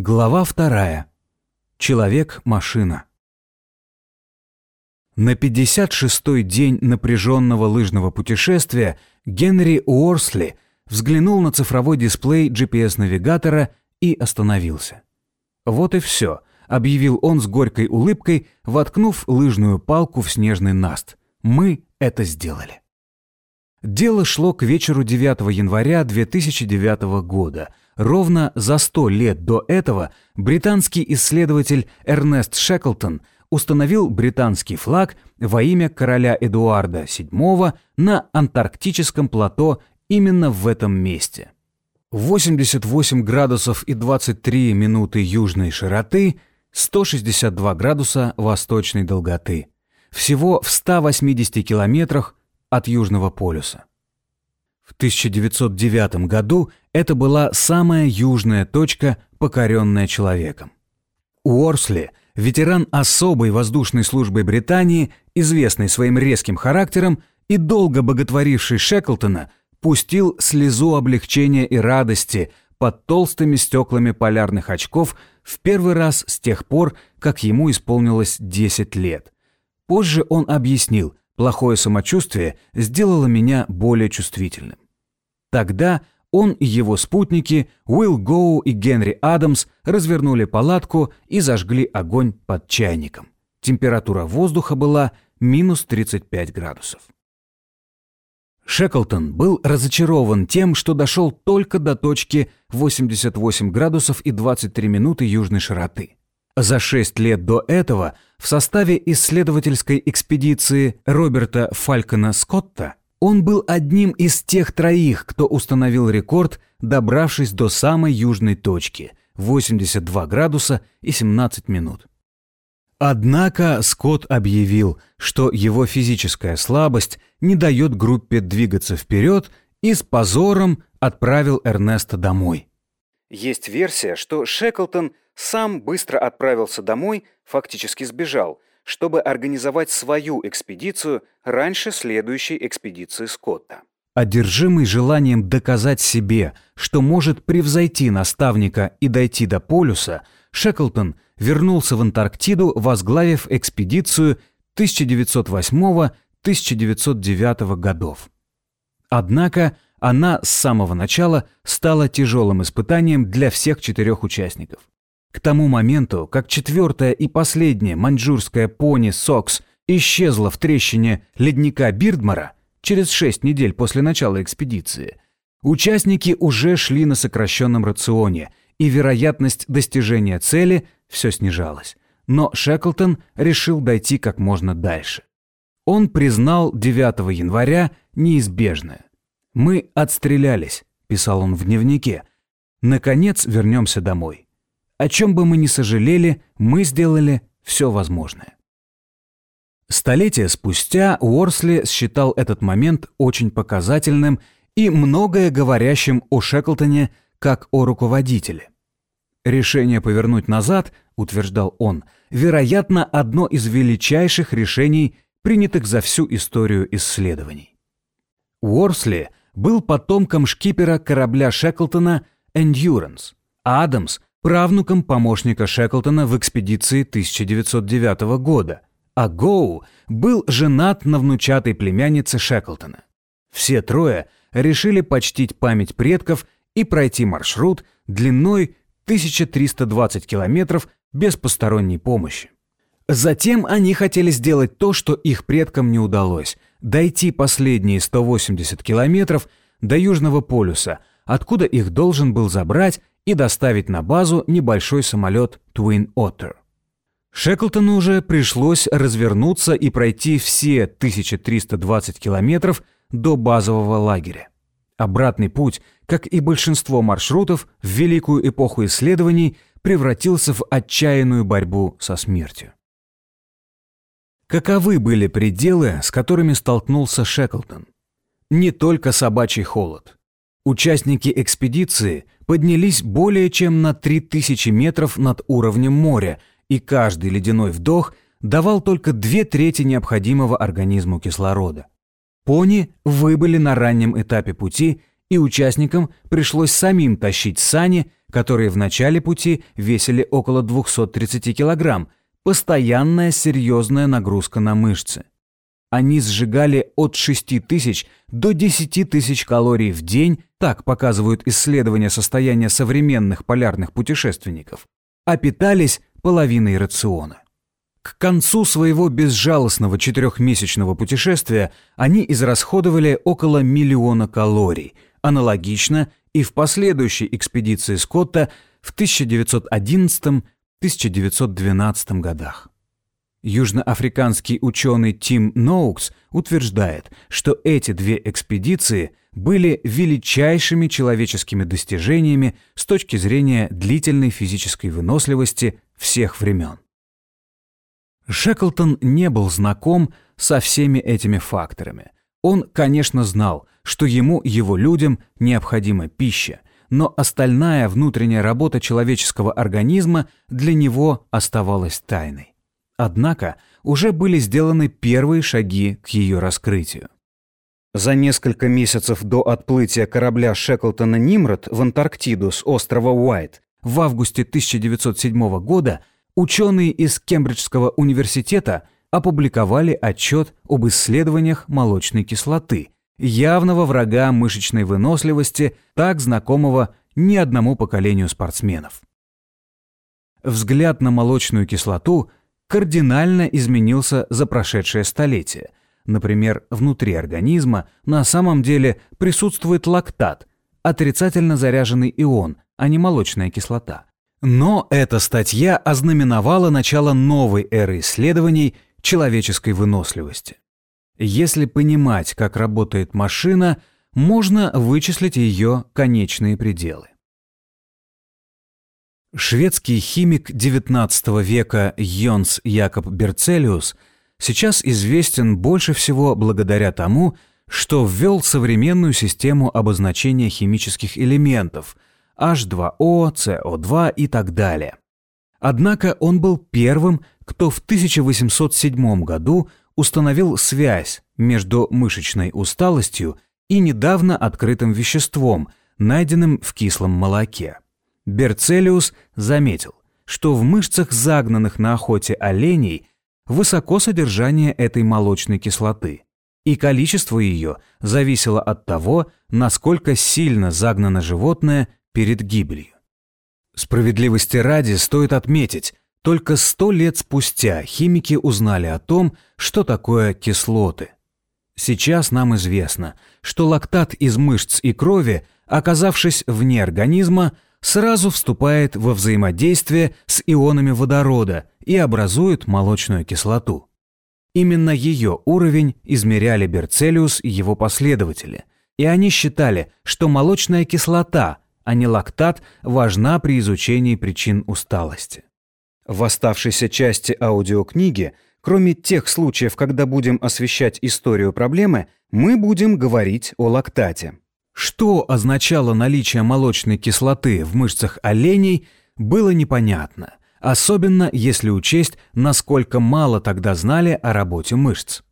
Глава вторая. Человек-машина. На 56-й день напряженного лыжного путешествия Генри Уорсли взглянул на цифровой дисплей GPS-навигатора и остановился. «Вот и все», — объявил он с горькой улыбкой, воткнув лыжную палку в снежный наст. «Мы это сделали». Дело шло к вечеру 9 января 2009 года — Ровно за сто лет до этого британский исследователь Эрнест Шеклтон установил британский флаг во имя короля Эдуарда VII на антарктическом плато именно в этом месте. 88 градусов и 23 минуты южной широты, 162 градуса восточной долготы. Всего в 180 километрах от Южного полюса. В 1909 году это была самая южная точка, покоренная человеком. Уорсли, ветеран особой воздушной службы Британии, известный своим резким характером и долго боготворивший Шеклтона, пустил слезу облегчения и радости под толстыми стеклами полярных очков в первый раз с тех пор, как ему исполнилось 10 лет. Позже он объяснил, плохое самочувствие сделало меня более чувствительным. Тогда он и его спутники Уилл Гоу и Генри Адамс развернули палатку и зажгли огонь под чайником. Температура воздуха была минус 35 градусов. Шеклтон был разочарован тем, что дошел только до точки 88 градусов и 23 минуты южной широты. За шесть лет до этого в составе исследовательской экспедиции Роберта Фалькона Скотта он был одним из тех троих, кто установил рекорд, добравшись до самой южной точки – 82 градуса и 17 минут. Однако Скотт объявил, что его физическая слабость не дает группе двигаться вперед и с позором отправил Эрнеста домой. Есть версия, что Шеклтон сам быстро отправился домой, фактически сбежал – чтобы организовать свою экспедицию раньше следующей экспедиции Скотта. Одержимый желанием доказать себе, что может превзойти наставника и дойти до полюса, Шеклтон вернулся в Антарктиду, возглавив экспедицию 1908-1909 годов. Однако она с самого начала стала тяжелым испытанием для всех четырех участников. К тому моменту, как четвертая и последняя маньчжурская пони Сокс исчезла в трещине ледника Бирдмара через шесть недель после начала экспедиции, участники уже шли на сокращенном рационе, и вероятность достижения цели все снижалась. Но Шеклтон решил дойти как можно дальше. Он признал 9 января неизбежное. «Мы отстрелялись», – писал он в дневнике. «Наконец вернемся домой». О чем бы мы ни сожалели, мы сделали все возможное. Столетия спустя Уорсли считал этот момент очень показательным и многое говорящим о Шеклтоне как о руководителе. Решение повернуть назад, утверждал он, вероятно, одно из величайших решений, принятых за всю историю исследований. Уорсли был потомком шкипера корабля Шеклтона «Эндюранс», а Адамс правнуком помощника Шеклтона в экспедиции 1909 года, а Гоу был женат на внучатой племяннице Шеклтона. Все трое решили почтить память предков и пройти маршрут длиной 1320 километров без посторонней помощи. Затем они хотели сделать то, что их предкам не удалось – дойти последние 180 километров до Южного полюса, откуда их должен был забрать и доставить на базу небольшой самолет Twin Otter. Шеклтону уже пришлось развернуться и пройти все 1320 километров до базового лагеря. Обратный путь, как и большинство маршрутов в великую эпоху исследований, превратился в отчаянную борьбу со смертью. Каковы были пределы, с которыми столкнулся Шеклтон? Не только собачий холод. Участники экспедиции поднялись более чем на 3000 метров над уровнем моря, и каждый ледяной вдох давал только две трети необходимого организму кислорода. Пони выбыли на раннем этапе пути, и участникам пришлось самим тащить сани, которые в начале пути весили около 230 килограмм, постоянная серьезная нагрузка на мышцы. Они сжигали от 6 тысяч до 10 тысяч калорий в день, так показывают исследования состояния современных полярных путешественников, а питались половиной рациона. К концу своего безжалостного четырехмесячного путешествия они израсходовали около миллиона калорий, аналогично и в последующей экспедиции Скотта в 1911-1912 годах. Южноафриканский ученый Тим Ноукс утверждает, что эти две экспедиции были величайшими человеческими достижениями с точки зрения длительной физической выносливости всех времен. Шеклтон не был знаком со всеми этими факторами. Он, конечно, знал, что ему, его людям, необходима пища, но остальная внутренняя работа человеческого организма для него оставалась тайной. Однако уже были сделаны первые шаги к ее раскрытию. За несколько месяцев до отплытия корабля Шеклтона «Нимрод» в Антарктиду с острова Уайт в августе 1907 года ученые из Кембриджского университета опубликовали отчет об исследованиях молочной кислоты, явного врага мышечной выносливости, так знакомого ни одному поколению спортсменов. Взгляд на молочную кислоту кардинально изменился за прошедшее столетие. Например, внутри организма на самом деле присутствует лактат, отрицательно заряженный ион, а не молочная кислота. Но эта статья ознаменовала начало новой эры исследований человеческой выносливости. Если понимать, как работает машина, можно вычислить ее конечные пределы. Шведский химик XIX века Йонс Якоб Берцелиус сейчас известен больше всего благодаря тому, что ввел современную систему обозначения химических элементов – H2O, CO2 и так далее. Однако он был первым, кто в 1807 году установил связь между мышечной усталостью и недавно открытым веществом, найденным в кислом молоке. Берцелиус заметил, что в мышцах загнанных на охоте оленей высоко содержание этой молочной кислоты, и количество ее зависело от того, насколько сильно загнано животное перед гибелью. Справедливости ради стоит отметить, только сто лет спустя химики узнали о том, что такое кислоты. Сейчас нам известно, что лактат из мышц и крови, оказавшись вне организма, сразу вступает во взаимодействие с ионами водорода и образует молочную кислоту. Именно ее уровень измеряли Берцелиус и его последователи, и они считали, что молочная кислота – а не лактат, важна при изучении причин усталости. В оставшейся части аудиокниги, кроме тех случаев, когда будем освещать историю проблемы, мы будем говорить о лактате. Что означало наличие молочной кислоты в мышцах оленей, было непонятно, особенно если учесть, насколько мало тогда знали о работе мышц.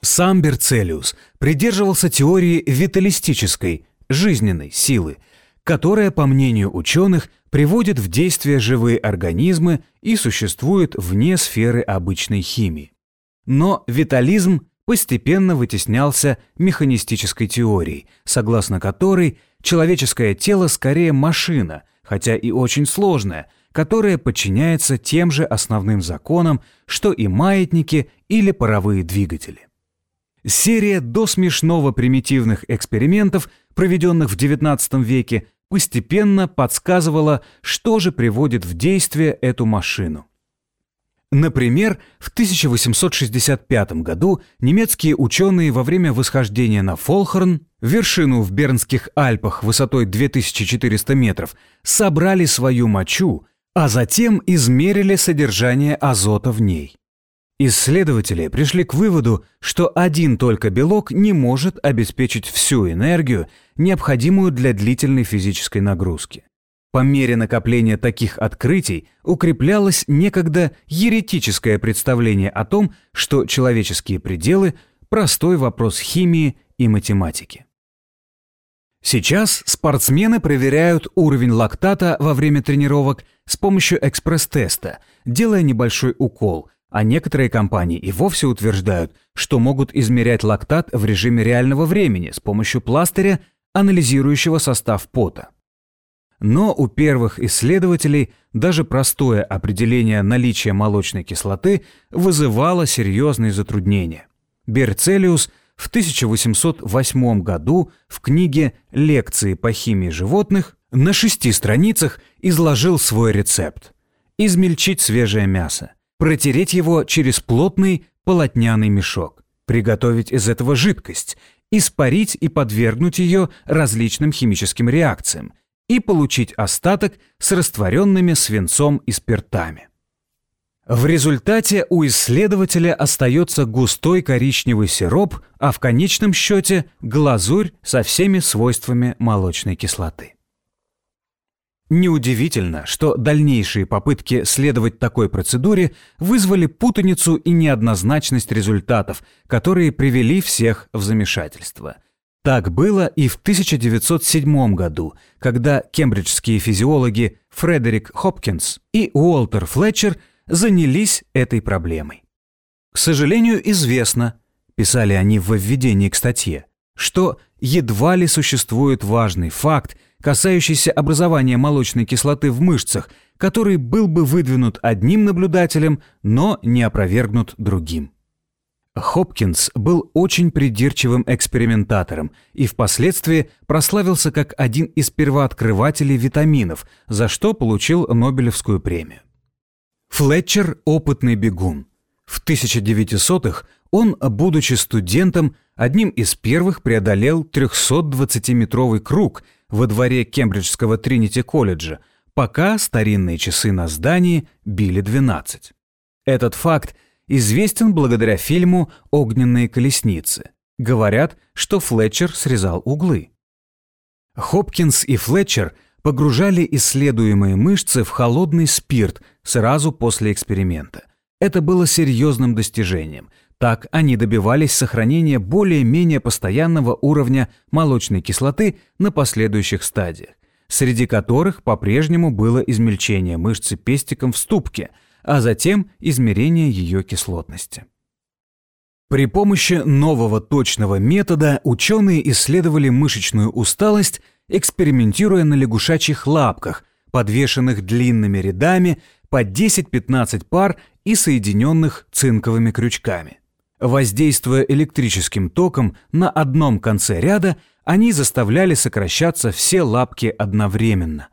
Сам Берцелиус придерживался теории виталистической, жизненной силы – которая, по мнению ученых, приводит в действие живые организмы и существует вне сферы обычной химии. Но витализм постепенно вытеснялся механистической теорией, согласно которой человеческое тело скорее машина, хотя и очень сложная, которая подчиняется тем же основным законам, что и маятники или паровые двигатели. Серия до смешного примитивных экспериментов, проведенных в XIX веке, постепенно подсказывала, что же приводит в действие эту машину. Например, в 1865 году немецкие ученые во время восхождения на Фолхорн, вершину в Бернских Альпах высотой 2400 метров, собрали свою мочу, а затем измерили содержание азота в ней. Исследователи пришли к выводу, что один только белок не может обеспечить всю энергию, необходимую для длительной физической нагрузки. По мере накопления таких открытий укреплялось некогда еретическое представление о том, что человеческие пределы – простой вопрос химии и математики. Сейчас спортсмены проверяют уровень лактата во время тренировок с помощью экспресс-теста, делая небольшой укол, а некоторые компании и вовсе утверждают, что могут измерять лактат в режиме реального времени с помощью пластыря, анализирующего состав пота. Но у первых исследователей даже простое определение наличия молочной кислоты вызывало серьезные затруднения. Берцелиус в 1808 году в книге «Лекции по химии животных» на шести страницах изложил свой рецепт. Измельчить свежее мясо, протереть его через плотный полотняный мешок, приготовить из этого жидкость, испарить и подвергнуть ее различным химическим реакциям, и получить остаток с растворенными свинцом и спиртами. В результате у исследователя остается густой коричневый сироп, а в конечном счете глазурь со всеми свойствами молочной кислоты. Неудивительно, что дальнейшие попытки следовать такой процедуре вызвали путаницу и неоднозначность результатов, которые привели всех в замешательство – так было и в 1907 году, когда кембриджские физиологи Фредерик Хопкинс и Уолтер Флетчер занялись этой проблемой. К сожалению, известно, писали они в введении к статье, что едва ли существует важный факт, касающийся образования молочной кислоты в мышцах, который был бы выдвинут одним наблюдателем, но не опровергнут другим. Хопкинс был очень придирчивым экспериментатором и впоследствии прославился как один из первооткрывателей витаминов, за что получил Нобелевскую премию. Флетчер – опытный бегун. В 1900-х он, будучи студентом, одним из первых преодолел 320-метровый круг во дворе Кембриджского Тринити-колледжа, пока старинные часы на здании били 12. Этот факт – известен благодаря фильму «Огненные колесницы». Говорят, что Флетчер срезал углы. Хопкинс и Флетчер погружали исследуемые мышцы в холодный спирт сразу после эксперимента. Это было серьезным достижением. Так они добивались сохранения более-менее постоянного уровня молочной кислоты на последующих стадиях, среди которых по-прежнему было измельчение мышцы пестиком в ступке – а затем измерение ее кислотности. При помощи нового точного метода ученые исследовали мышечную усталость, экспериментируя на лягушачьих лапках, подвешенных длинными рядами по 10-15 пар и соединенных цинковыми крючками. Воздействуя электрическим током на одном конце ряда, они заставляли сокращаться все лапки одновременно.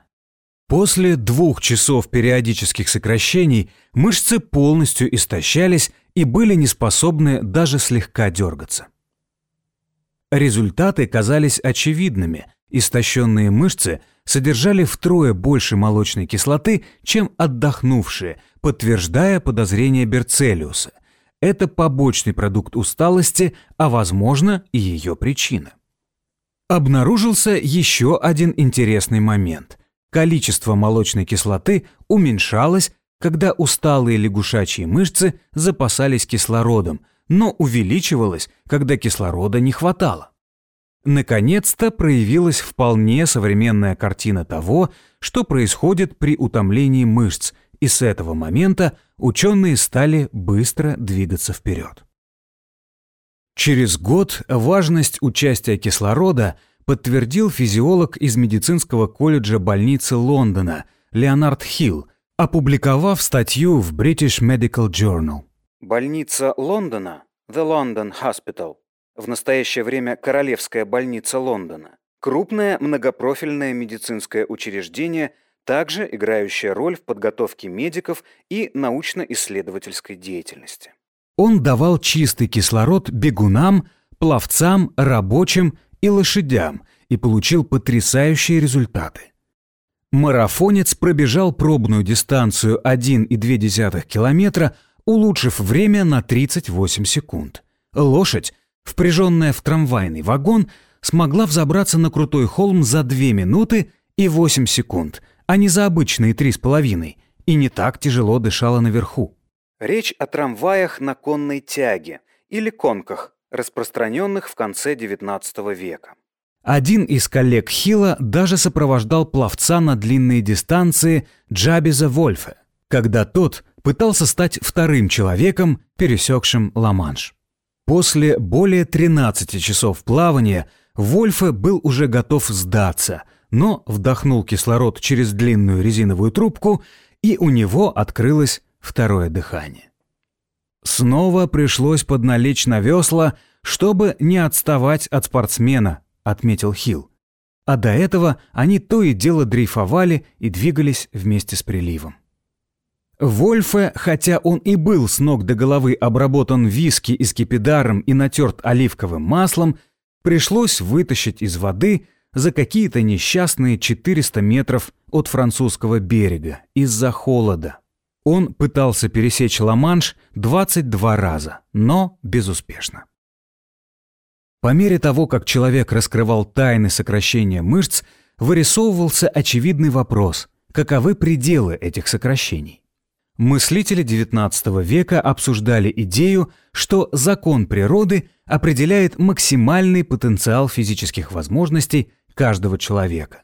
После двух часов периодических сокращений мышцы полностью истощались и были неспособны даже слегка дергаться. Результаты казались очевидными. Истощенные мышцы содержали втрое больше молочной кислоты, чем отдохнувшие, подтверждая подозрение Берцелиуса. Это побочный продукт усталости, а возможно и ее причина. Обнаружился еще один интересный момент. Количество молочной кислоты уменьшалось, когда усталые лягушачьи мышцы запасались кислородом, но увеличивалось, когда кислорода не хватало. Наконец-то проявилась вполне современная картина того, что происходит при утомлении мышц, и с этого момента ученые стали быстро двигаться вперед. Через год важность участия кислорода – подтвердил физиолог из медицинского колледжа больницы Лондона Леонард Хилл, опубликовав статью в British Medical Journal. Больница Лондона, The London Hospital, в настоящее время Королевская больница Лондона, крупное многопрофильное медицинское учреждение, также играющее роль в подготовке медиков и научно-исследовательской деятельности. Он давал чистый кислород бегунам, пловцам, рабочим и лошадям и получил потрясающие результаты. Марафонец пробежал пробную дистанцию 1,2 километра, улучшив время на 38 секунд. Лошадь, впряженная в трамвайный вагон, смогла взобраться на крутой холм за 2 минуты и 8 секунд, а не за обычные 3,5, и не так тяжело дышала наверху. Речь о трамваях на конной тяге или конках, распространенных в конце XIX века. Один из коллег Хилла даже сопровождал пловца на длинные дистанции Джабиза Вольфе, когда тот пытался стать вторым человеком, пересекшим Ла-Манш. После более 13 часов плавания Вольфе был уже готов сдаться, но вдохнул кислород через длинную резиновую трубку, и у него открылось второе дыхание. Снова пришлось подналечь на весла, чтобы не отставать от спортсмена, отметил Хилл. А до этого они то и дело дрейфовали и двигались вместе с приливом. Вольфе, хотя он и был с ног до головы обработан виски и скипидаром и натерт оливковым маслом, пришлось вытащить из воды за какие-то несчастные 400 метров от французского берега из-за холода. Он пытался пересечь Ла-Манш 22 раза, но безуспешно. По мере того, как человек раскрывал тайны сокращения мышц, вырисовывался очевидный вопрос – каковы пределы этих сокращений? Мыслители XIX века обсуждали идею, что закон природы определяет максимальный потенциал физических возможностей каждого человека.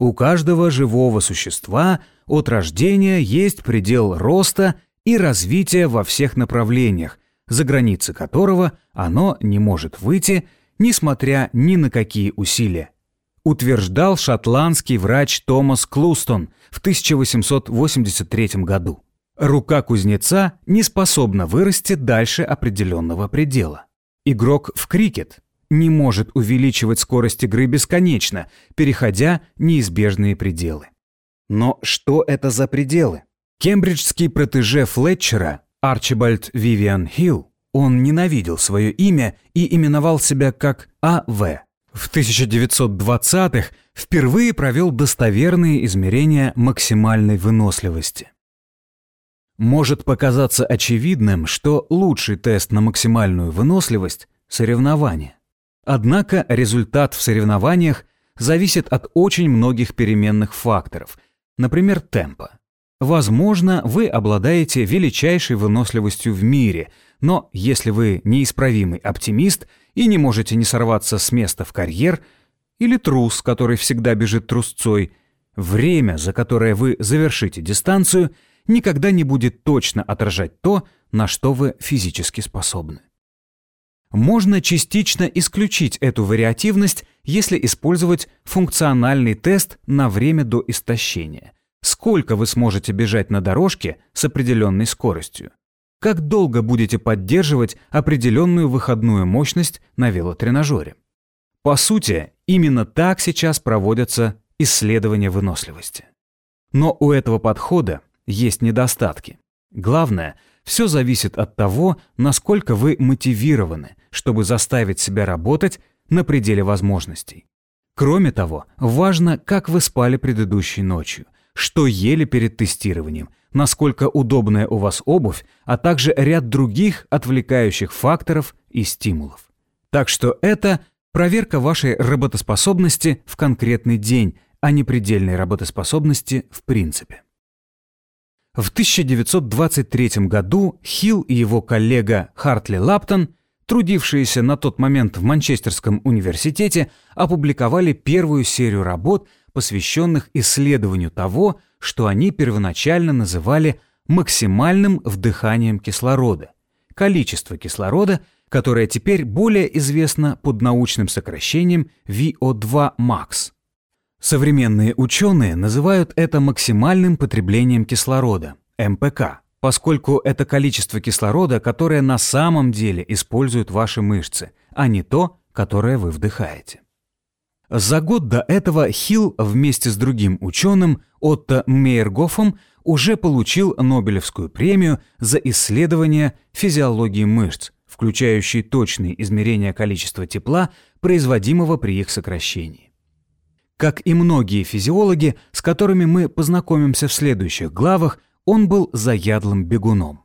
У каждого живого существа от рождения есть предел роста и развития во всех направлениях, за границы которого оно не может выйти, несмотря ни на какие усилия. Утверждал шотландский врач Томас Клустон в 1883 году. Рука кузнеца не способна вырасти дальше определенного предела. Игрок в крикет не может увеличивать скорость игры бесконечно, переходя неизбежные пределы. Но что это за пределы? Кембриджский протеже Флетчера Арчибальд Вивиан Хилл, он ненавидел свое имя и именовал себя как А.В. В 1920-х впервые провел достоверные измерения максимальной выносливости. Может показаться очевидным, что лучший тест на максимальную выносливость – соревнование. Однако результат в соревнованиях зависит от очень многих переменных факторов, например, темпа. Возможно, вы обладаете величайшей выносливостью в мире, но если вы неисправимый оптимист и не можете не сорваться с места в карьер, или трус, который всегда бежит трусцой, время, за которое вы завершите дистанцию, никогда не будет точно отражать то, на что вы физически способны. Можно частично исключить эту вариативность, если использовать функциональный тест на время до истощения. Сколько вы сможете бежать на дорожке с определенной скоростью? Как долго будете поддерживать определенную выходную мощность на велотренажере? По сути, именно так сейчас проводятся исследования выносливости. Но у этого подхода есть недостатки. Главное, все зависит от того, насколько вы мотивированы, чтобы заставить себя работать на пределе возможностей. Кроме того, важно, как вы спали предыдущей ночью, что ели перед тестированием, насколько удобная у вас обувь, а также ряд других отвлекающих факторов и стимулов. Так что это проверка вашей работоспособности в конкретный день, а не предельной работоспособности в принципе. В 1923 году Хилл и его коллега Хартли Лаптон трудившиеся на тот момент в Манчестерском университете, опубликовали первую серию работ, посвященных исследованию того, что они первоначально называли максимальным вдыханием кислорода, количество кислорода, которое теперь более известно под научным сокращением VO2 max. Современные ученые называют это максимальным потреблением кислорода, МПК поскольку это количество кислорода, которое на самом деле используют ваши мышцы, а не то, которое вы вдыхаете. За год до этого Хилл вместе с другим ученым Отто Мейергофом уже получил Нобелевскую премию за исследование физиологии мышц, включающие точные измерения количества тепла, производимого при их сокращении. Как и многие физиологи, с которыми мы познакомимся в следующих главах, он был заядлым бегуном.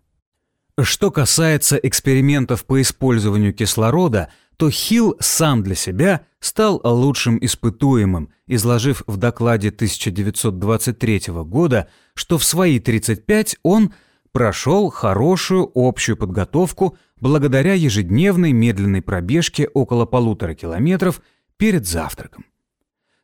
Что касается экспериментов по использованию кислорода, то Хилл сам для себя стал лучшим испытуемым, изложив в докладе 1923 года, что в свои 35 он прошел хорошую общую подготовку благодаря ежедневной медленной пробежке около полутора километров перед завтраком.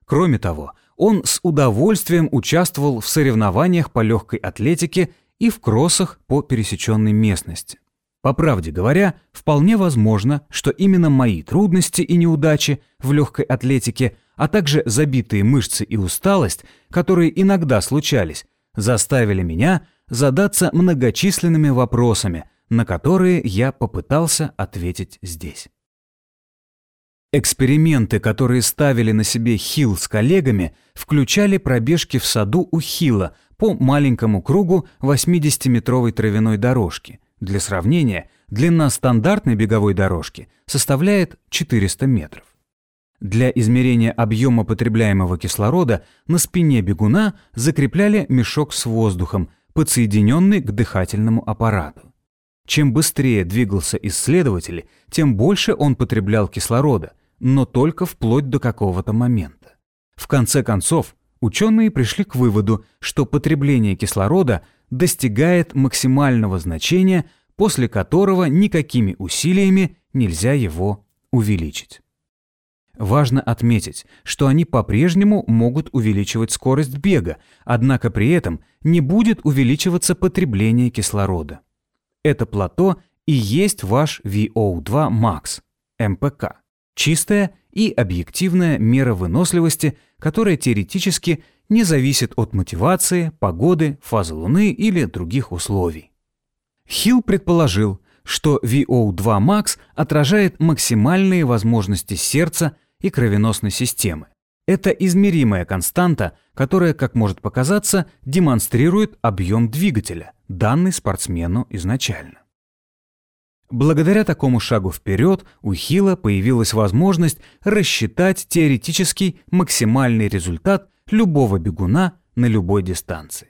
Кроме того, он с удовольствием участвовал в соревнованиях по легкой атлетике и в кроссах по пересеченной местности. По правде говоря, вполне возможно, что именно мои трудности и неудачи в легкой атлетике, а также забитые мышцы и усталость, которые иногда случались, заставили меня задаться многочисленными вопросами, на которые я попытался ответить здесь. Эксперименты, которые ставили на себе Хилл с коллегами, включали пробежки в саду у Хилла по маленькому кругу 80-метровой травяной дорожки. Для сравнения, длина стандартной беговой дорожки составляет 400 метров. Для измерения объема потребляемого кислорода на спине бегуна закрепляли мешок с воздухом, подсоединенный к дыхательному аппарату. Чем быстрее двигался исследователь, тем больше он потреблял кислорода, но только вплоть до какого-то момента. В конце концов, ученые пришли к выводу, что потребление кислорода достигает максимального значения, после которого никакими усилиями нельзя его увеличить. Важно отметить, что они по-прежнему могут увеличивать скорость бега, однако при этом не будет увеличиваться потребление кислорода. Это плато и есть ваш VO2 max, МПК. Чистая и объективная мера выносливости, которая теоретически не зависит от мотивации, погоды, фазы Луны или других условий. Хилл предположил, что VO2 max отражает максимальные возможности сердца и кровеносной системы. Это измеримая константа, которая, как может показаться, демонстрирует объем двигателя, данный спортсмену изначально. Благодаря такому шагу вперед у Хила появилась возможность рассчитать теоретический максимальный результат любого бегуна на любой дистанции.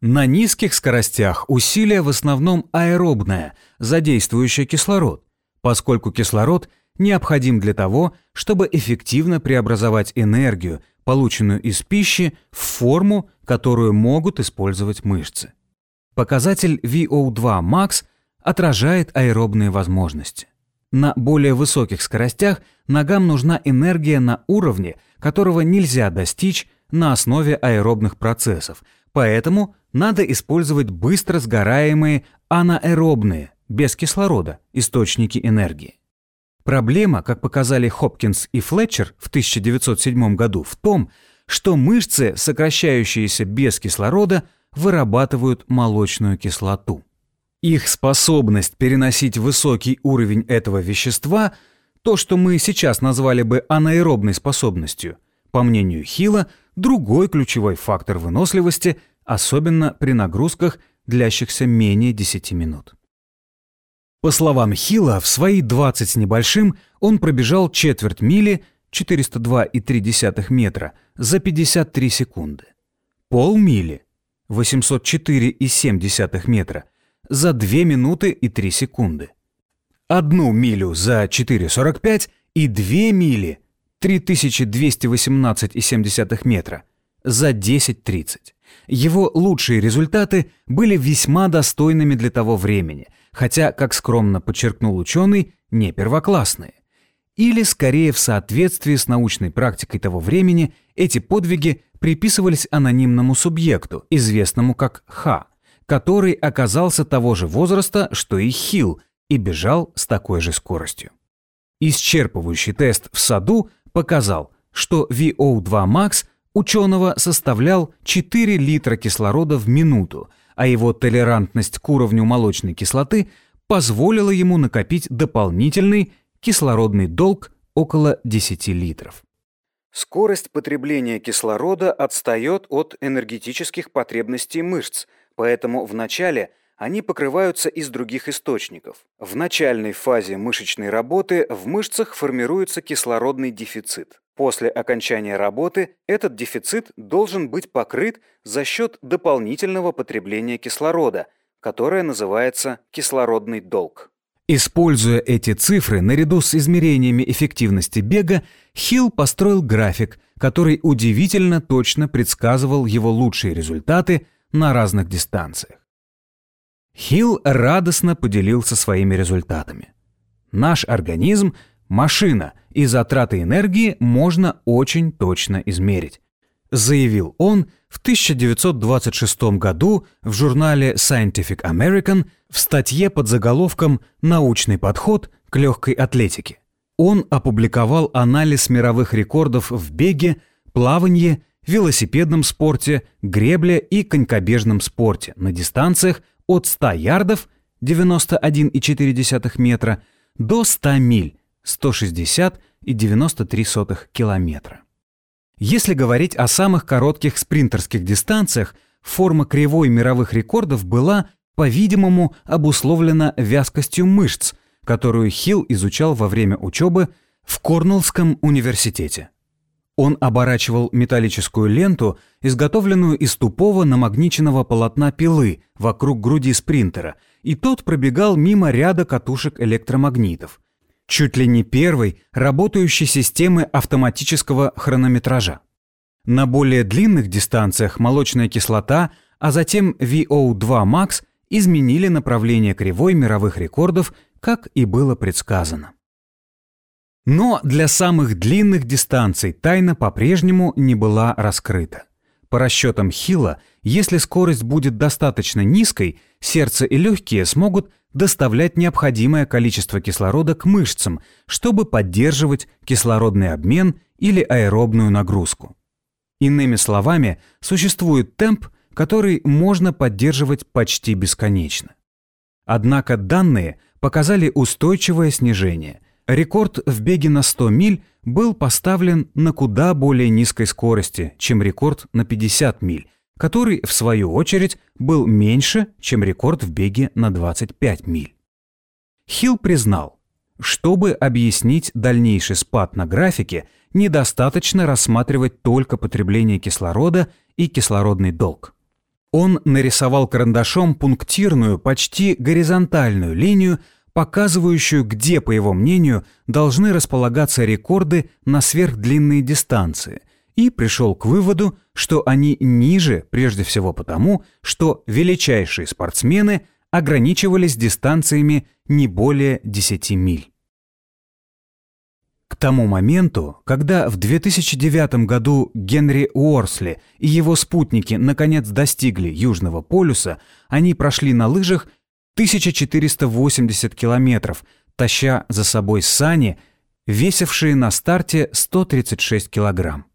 На низких скоростях усилие в основном аэробное, задействующее кислород, поскольку кислород необходим для того, чтобы эффективно преобразовать энергию, полученную из пищи, в форму, которую могут использовать мышцы. Показатель VO2 max отражает аэробные возможности. На более высоких скоростях ногам нужна энергия на уровне, которого нельзя достичь на основе аэробных процессов, поэтому надо использовать быстро сгораемые анаэробные, без кислорода, источники энергии. Проблема, как показали Хопкинс и Флетчер в 1907 году, в том, что мышцы, сокращающиеся без кислорода, вырабатывают молочную кислоту. Их способность переносить высокий уровень этого вещества, то, что мы сейчас назвали бы анаэробной способностью, по мнению Хилла, другой ключевой фактор выносливости, особенно при нагрузках, длящихся менее 10 минут. По словам Хилла, в свои 20 с небольшим он пробежал четверть мили 402,3 метра за 53 секунды. Полмили 804,7 метра за 2 минуты и 3 секунды. Одну милю за 4,45 и 2 мили 3218,7 метра за 10.30. Его лучшие результаты были весьма достойными для того времени, хотя, как скромно подчеркнул ученый, не первоклассные. Или, скорее, в соответствии с научной практикой того времени, эти подвиги приписывались анонимному субъекту, известному как Х, который оказался того же возраста, что и Хилл, и бежал с такой же скоростью. Исчерпывающий тест в саду показал, что VO2 max ученого составлял 4 литра кислорода в минуту, а его толерантность к уровню молочной кислоты позволила ему накопить дополнительный кислородный долг около 10 литров. Скорость потребления кислорода отстает от энергетических потребностей мышц – поэтому вначале они покрываются из других источников. В начальной фазе мышечной работы в мышцах формируется кислородный дефицит. После окончания работы этот дефицит должен быть покрыт за счет дополнительного потребления кислорода, которое называется кислородный долг. Используя эти цифры наряду с измерениями эффективности бега, Хилл построил график, который удивительно точно предсказывал его лучшие результаты на разных дистанциях. Хилл радостно поделился своими результатами. Наш организм машина, и затраты энергии можно очень точно измерить. Заявил он в 1926 году в журнале Scientific American в статье под заголовком «Научный подход к легкой атлетике». Он опубликовал анализ мировых рекордов в беге, плавании, велосипедном спорте, гребле и конькобежном спорте на дистанциях от 100 ярдов 91,4 метра до 100 миль 160,93 километра. Если говорить о самых коротких спринтерских дистанциях, форма кривой мировых рекордов была, по-видимому, обусловлена вязкостью мышц, которую Хилл изучал во время учебы в Корнеллском университете. Он оборачивал металлическую ленту, изготовленную из тупого намагниченного полотна пилы вокруг груди спринтера, и тот пробегал мимо ряда катушек электромагнитов. Чуть ли не первой работающей системы автоматического хронометража. На более длинных дистанциях молочная кислота, а затем VO2 Max изменили направление кривой мировых рекордов, как и было предсказано. Но для самых длинных дистанций тайна по-прежнему не была раскрыта. По расчетам Хилла, если скорость будет достаточно низкой, сердце и легкие смогут доставлять необходимое количество кислорода к мышцам, чтобы поддерживать кислородный обмен или аэробную нагрузку. Иными словами, существует темп, который можно поддерживать почти бесконечно. Однако данные показали устойчивое снижение, Рекорд в беге на 100 миль был поставлен на куда более низкой скорости, чем рекорд на 50 миль, который, в свою очередь, был меньше, чем рекорд в беге на 25 миль. Хилл признал, чтобы объяснить дальнейший спад на графике, недостаточно рассматривать только потребление кислорода и кислородный долг. Он нарисовал карандашом пунктирную, почти горизонтальную линию, показывающую, где, по его мнению, должны располагаться рекорды на сверхдлинные дистанции, и пришел к выводу, что они ниже прежде всего потому, что величайшие спортсмены ограничивались дистанциями не более 10 миль. К тому моменту, когда в 2009 году Генри Уорсли и его спутники наконец достигли Южного полюса, они прошли на лыжах 1480 километров, таща за собой сани, весившие на старте 136 килограмм.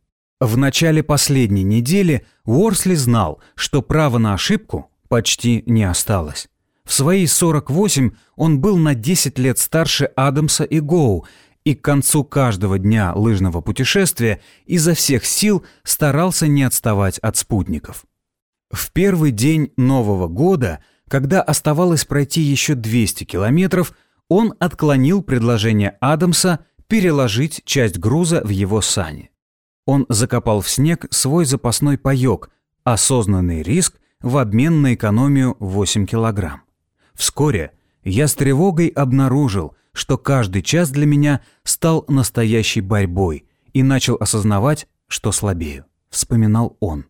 В начале последней недели Уорсли знал, что права на ошибку почти не осталось. В свои 48 он был на 10 лет старше Адамса и Гоу, и к концу каждого дня лыжного путешествия изо всех сил старался не отставать от спутников. В первый день Нового года – когда оставалось пройти еще 200 километров, он отклонил предложение Адамса переложить часть груза в его сани. Он закопал в снег свой запасной паёк, осознанный риск в обмен на экономию 8 килограмм. Вскоре я с тревогой обнаружил, что каждый час для меня стал настоящей борьбой и начал осознавать, что слабею, вспоминал он.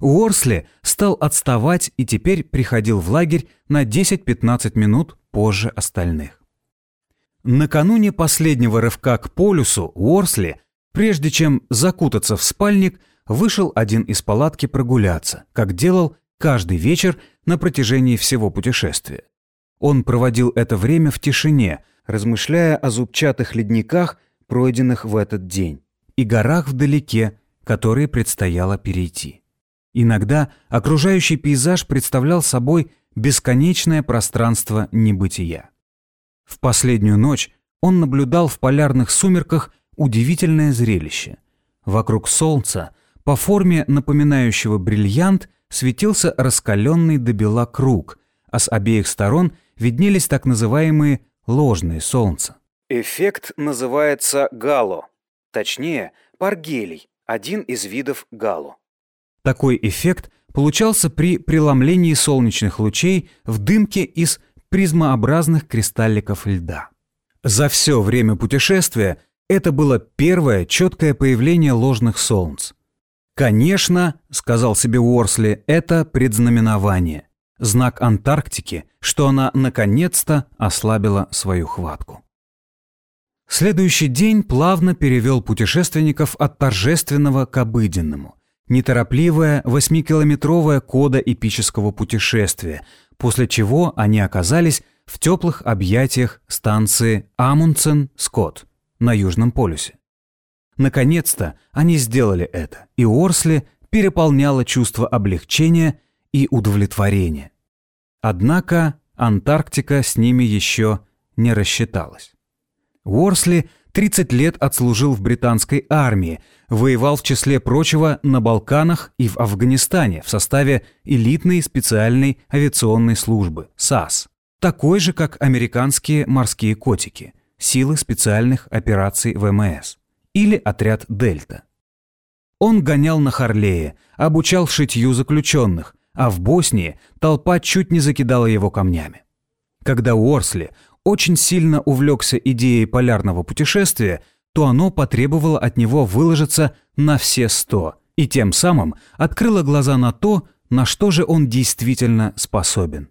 Уорсли стал отставать и теперь приходил в лагерь на 10-15 минут позже остальных. Накануне последнего рывка к полюсу Уорсли, прежде чем закутаться в спальник, вышел один из палатки прогуляться, как делал каждый вечер на протяжении всего путешествия. Он проводил это время в тишине, размышляя о зубчатых ледниках, пройденных в этот день, и горах вдалеке, которые предстояло перейти. Иногда окружающий пейзаж представлял собой бесконечное пространство небытия. В последнюю ночь он наблюдал в полярных сумерках удивительное зрелище. Вокруг солнца, по форме напоминающего бриллиант, светился раскаленный до бела круг, а с обеих сторон виднелись так называемые ложные солнца. Эффект называется гало, точнее, паргелий, один из видов гало. Такой эффект получался при преломлении солнечных лучей в дымке из призмообразных кристалликов льда. За все время путешествия это было первое четкое появление ложных солнц. «Конечно», — сказал себе Уорсли, — «это предзнаменование, знак Антарктики, что она наконец-то ослабила свою хватку». Следующий день плавно перевел путешественников от торжественного к обыденному. Неторопливая восьмикилометровая кода эпического путешествия, после чего они оказались в теплых объятиях станции Амундсен-Скотт на Южном полюсе. Наконец-то они сделали это, и Орсли переполняло чувство облегчения и удовлетворения. Однако Антарктика с ними еще не рассчиталась. Уорсли 30 лет отслужил в британской армии, воевал в числе прочего на Балканах и в Афганистане в составе элитной специальной авиационной службы САС, такой же, как американские морские котики, силы специальных операций ВМС или отряд «Дельта». Он гонял на Харлее, обучал шитью заключенных, а в Боснии толпа чуть не закидала его камнями. Когда Уорсли очень сильно увлекся идеей полярного путешествия, то оно потребовало от него выложиться на все сто и тем самым открыло глаза на то, на что же он действительно способен.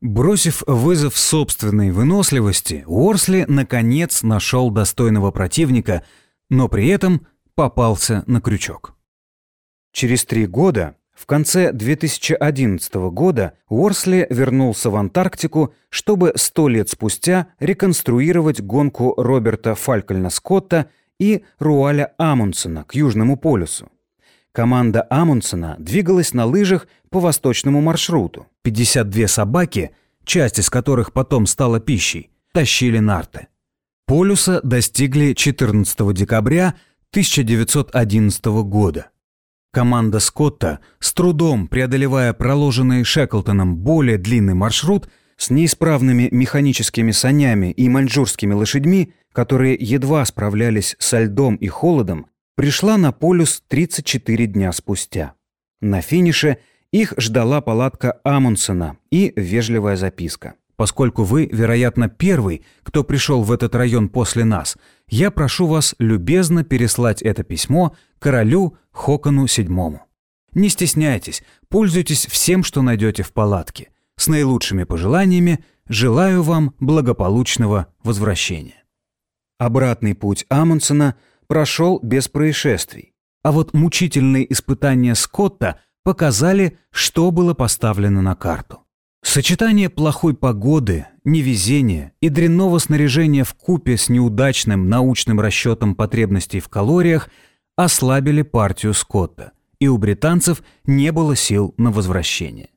Бросив вызов собственной выносливости, Уорсли наконец нашел достойного противника, но при этом попался на крючок. Через три года в конце 2011 года Уорсли вернулся в Антарктику, чтобы сто лет спустя реконструировать гонку Роберта Фалькольна Скотта и Руаля Амундсена к Южному полюсу. Команда Амундсена двигалась на лыжах по восточному маршруту. 52 собаки, часть из которых потом стала пищей, тащили нарты. Полюса достигли 14 декабря 1911 года. Команда Скотта, с трудом преодолевая проложенный Шеклтоном более длинный маршрут, с неисправными механическими санями и маньчжурскими лошадьми, которые едва справлялись со льдом и холодом, пришла на полюс 34 дня спустя. На финише их ждала палатка Амундсена и вежливая записка. Поскольку вы, вероятно, первый, кто пришел в этот район после нас, я прошу вас любезно переслать это письмо королю Хокону VII. Не стесняйтесь, пользуйтесь всем, что найдете в палатке. С наилучшими пожеланиями желаю вам благополучного возвращения. Обратный путь Амундсена прошел без происшествий, а вот мучительные испытания Скотта показали, что было поставлено на карту. Сочетание плохой погоды, невезения и дрянного снаряжения в купе с неудачным научным расчетом потребностей в калориях ослабили партию Скотта, и у британцев не было сил на возвращение.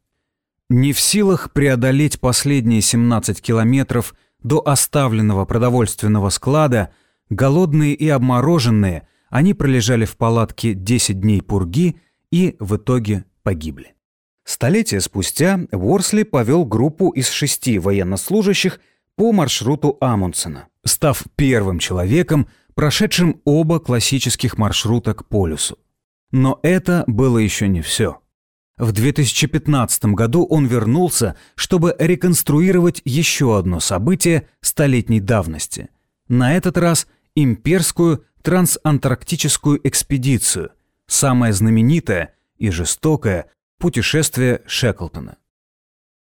Не в силах преодолеть последние 17 километров до оставленного продовольственного склада, голодные и обмороженные, они пролежали в палатке 10 дней пурги и в итоге погибли. Столетия спустя Уорсли повел группу из шести военнослужащих по маршруту Амундсена, став первым человеком, прошедшим оба классических маршрута к полюсу. Но это было еще не все. В 2015 году он вернулся, чтобы реконструировать еще одно событие столетней давности. На этот раз имперскую трансантарктическую экспедицию, самое знаменитое и жестокое Путешествие Шеклтона.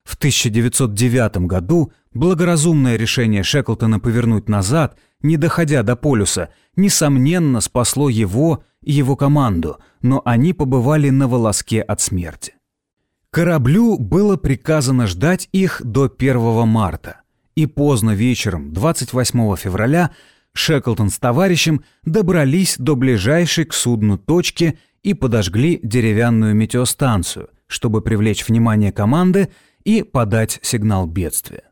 В 1909 году благоразумное решение Шеклтона повернуть назад, не доходя до полюса, несомненно спасло его и его команду, но они побывали на волоске от смерти. Кораблю было приказано ждать их до 1 марта, и поздно вечером 28 февраля Шеклтон с товарищем добрались до ближайшей к судну точки и подожгли деревянную метеостанцию, чтобы привлечь внимание команды и подать сигнал бедствия.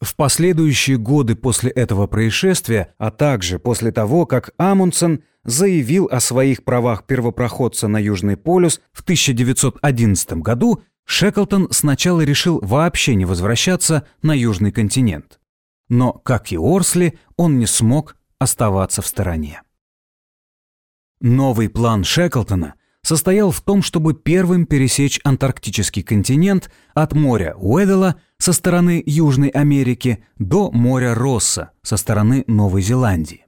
В последующие годы после этого происшествия, а также после того, как Амундсен заявил о своих правах первопроходца на Южный полюс в 1911 году, Шеклтон сначала решил вообще не возвращаться на Южный континент. Но, как и Орсли, он не смог оставаться в стороне. Новый план Шеклтона состоял в том, чтобы первым пересечь антарктический континент от моря Уэддела со стороны Южной Америки до моря Росса со стороны Новой Зеландии.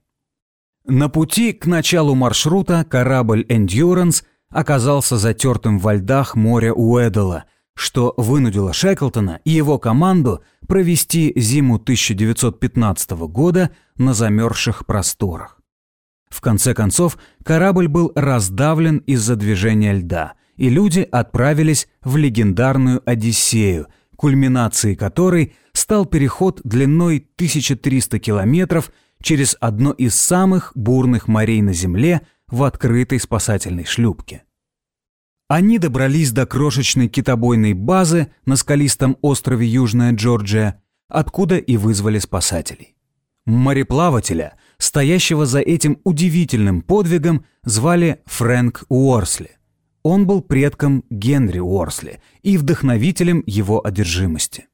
На пути к началу маршрута корабль «Эндюранс» оказался затертым во льдах моря Уэддела, что вынудило Шеклтона и его команду провести зиму 1915 года на замерзших просторах. В конце концов, корабль был раздавлен из-за движения льда, и люди отправились в легендарную Одиссею, кульминацией которой стал переход длиной 1300 километров через одно из самых бурных морей на Земле в открытой спасательной шлюпке. Они добрались до крошечной китобойной базы на скалистом острове Южная Джорджия, откуда и вызвали спасателей. Мореплавателя, стоящего за этим удивительным подвигом, звали Фрэнк Уорсли. Он был предком Генри Уорсли и вдохновителем его одержимости.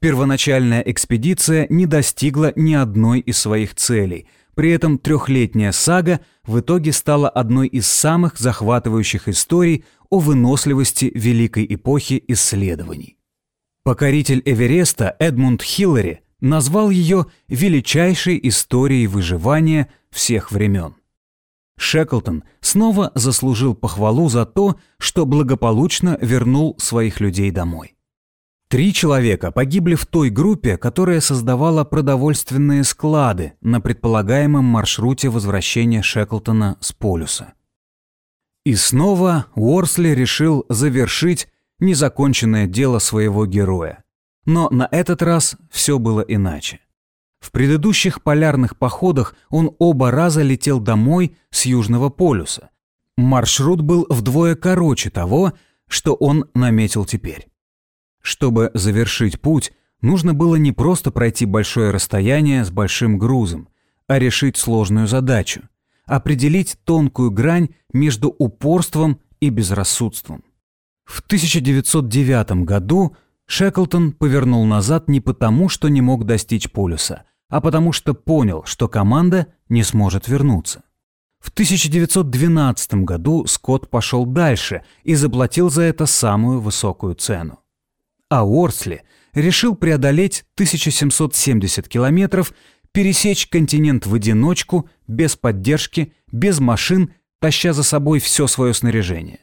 Первоначальная экспедиция не достигла ни одной из своих целей, при этом трехлетняя сага в итоге стала одной из самых захватывающих историй о выносливости великой эпохи исследований. Покоритель Эвереста Эдмунд Хиллари назвал ее величайшей историей выживания всех времен. Шеклтон снова заслужил похвалу за то, что благополучно вернул своих людей домой. Три человека погибли в той группе, которая создавала продовольственные склады на предполагаемом маршруте возвращения Шеклтона с полюса. И снова Уорсли решил завершить незаконченное дело своего героя. Но на этот раз все было иначе. В предыдущих полярных походах он оба раза летел домой с Южного полюса. Маршрут был вдвое короче того, что он наметил теперь. Чтобы завершить путь, нужно было не просто пройти большое расстояние с большим грузом, а решить сложную задачу – определить тонкую грань между упорством и безрассудством. В 1909 году Шеклтон повернул назад не потому, что не мог достичь полюса, а потому что понял, что команда не сможет вернуться. В 1912 году Скотт пошел дальше и заплатил за это самую высокую цену а Уорсли решил преодолеть 1770 километров, пересечь континент в одиночку, без поддержки, без машин, таща за собой все свое снаряжение.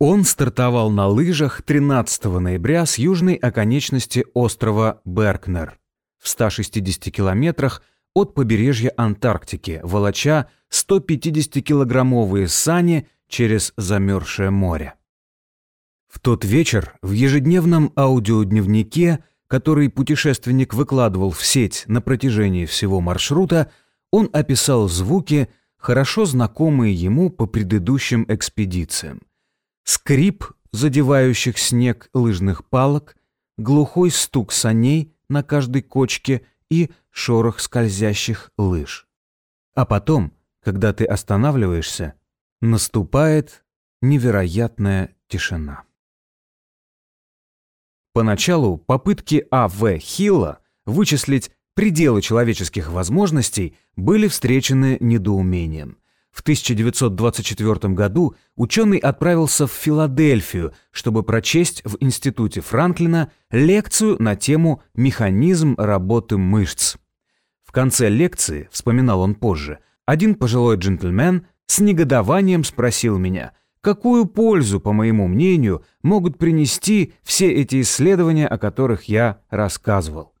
Он стартовал на лыжах 13 ноября с южной оконечности острова Беркнер в 160 километрах от побережья Антарктики, волоча 150-килограммовые сани через замерзшее море. В тот вечер в ежедневном аудиодневнике, который путешественник выкладывал в сеть на протяжении всего маршрута, он описал звуки, хорошо знакомые ему по предыдущим экспедициям. Скрип задевающих снег лыжных палок, глухой стук саней на каждой кочке и шорох скользящих лыж. А потом, когда ты останавливаешься, наступает невероятная тишина. Поначалу попытки А.В. Хилла вычислить пределы человеческих возможностей были встречены недоумением. В 1924 году ученый отправился в Филадельфию, чтобы прочесть в Институте Франклина лекцию на тему «Механизм работы мышц». В конце лекции, вспоминал он позже, один пожилой джентльмен с негодованием спросил меня – Какую пользу, по моему мнению, могут принести все эти исследования, о которых я рассказывал?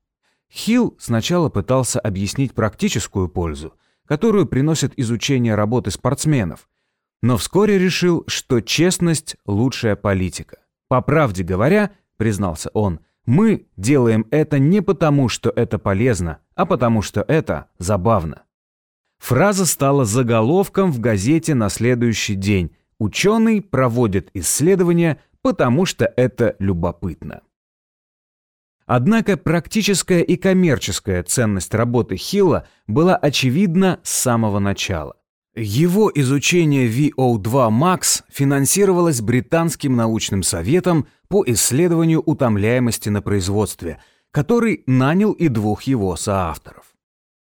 Хилл сначала пытался объяснить практическую пользу, которую приносит изучение работы спортсменов, но вскоре решил, что честность – лучшая политика. По правде говоря, признался он, мы делаем это не потому, что это полезно, а потому, что это забавно. Фраза стала заголовком в газете на следующий день – Ученый проводит исследования, потому что это любопытно. Однако практическая и коммерческая ценность работы Хилла была очевидна с самого начала. Его изучение VO2 Max финансировалось Британским научным советом по исследованию утомляемости на производстве, который нанял и двух его соавторов.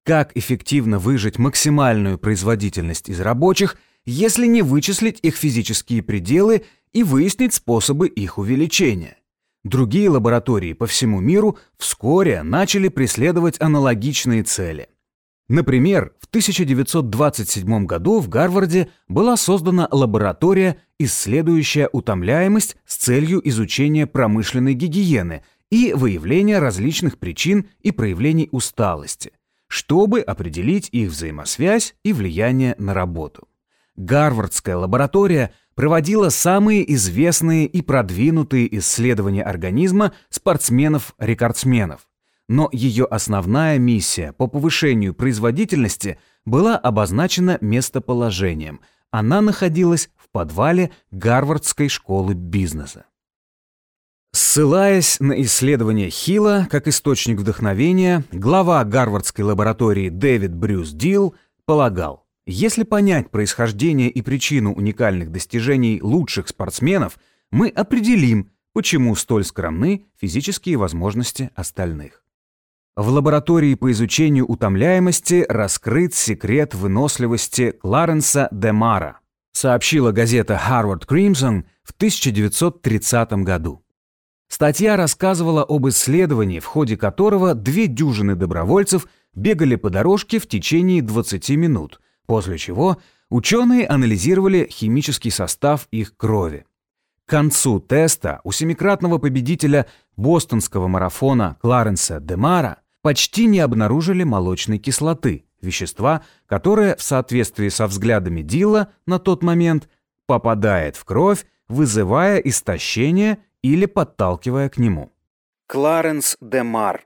Как эффективно выжать максимальную производительность из рабочих – если не вычислить их физические пределы и выяснить способы их увеличения. Другие лаборатории по всему миру вскоре начали преследовать аналогичные цели. Например, в 1927 году в Гарварде была создана лаборатория, исследующая утомляемость с целью изучения промышленной гигиены и выявления различных причин и проявлений усталости, чтобы определить их взаимосвязь и влияние на работу. Гарвардская лаборатория проводила самые известные и продвинутые исследования организма спортсменов-рекордсменов, но ее основная миссия по повышению производительности была обозначена местоположением. Она находилась в подвале Гарвардской школы бизнеса. Ссылаясь на исследования Хилла как источник вдохновения, глава Гарвардской лаборатории Дэвид Брюс Дилл полагал, если понять происхождение и причину уникальных достижений лучших спортсменов, мы определим, почему столь скромны физические возможности остальных. В лаборатории по изучению утомляемости раскрыт секрет выносливости Кларенса Демара, сообщила газета Harvard Crimson в 1930 году. Статья рассказывала об исследовании, в ходе которого две дюжины добровольцев бегали по дорожке в течение 20 минут, после чего ученые анализировали химический состав их крови. К концу теста у семикратного победителя бостонского марафона Кларенса Демара почти не обнаружили молочной кислоты, вещества, которое в соответствии со взглядами Дилла на тот момент попадает в кровь, вызывая истощение или подталкивая к нему. Кларенс Демар,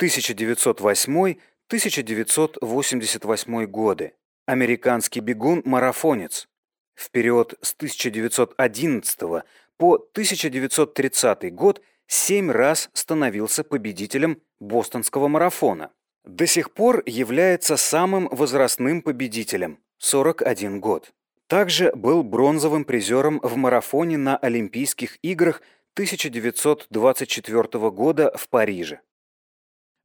1908-1988 годы. Американский бегун-марафонец. В период с 1911 по 1930 год – семь раз становился победителем бостонского марафона. До сих пор является самым возрастным победителем – 41 год. Также был бронзовым призером в марафоне на Олимпийских играх 1924 года в Париже.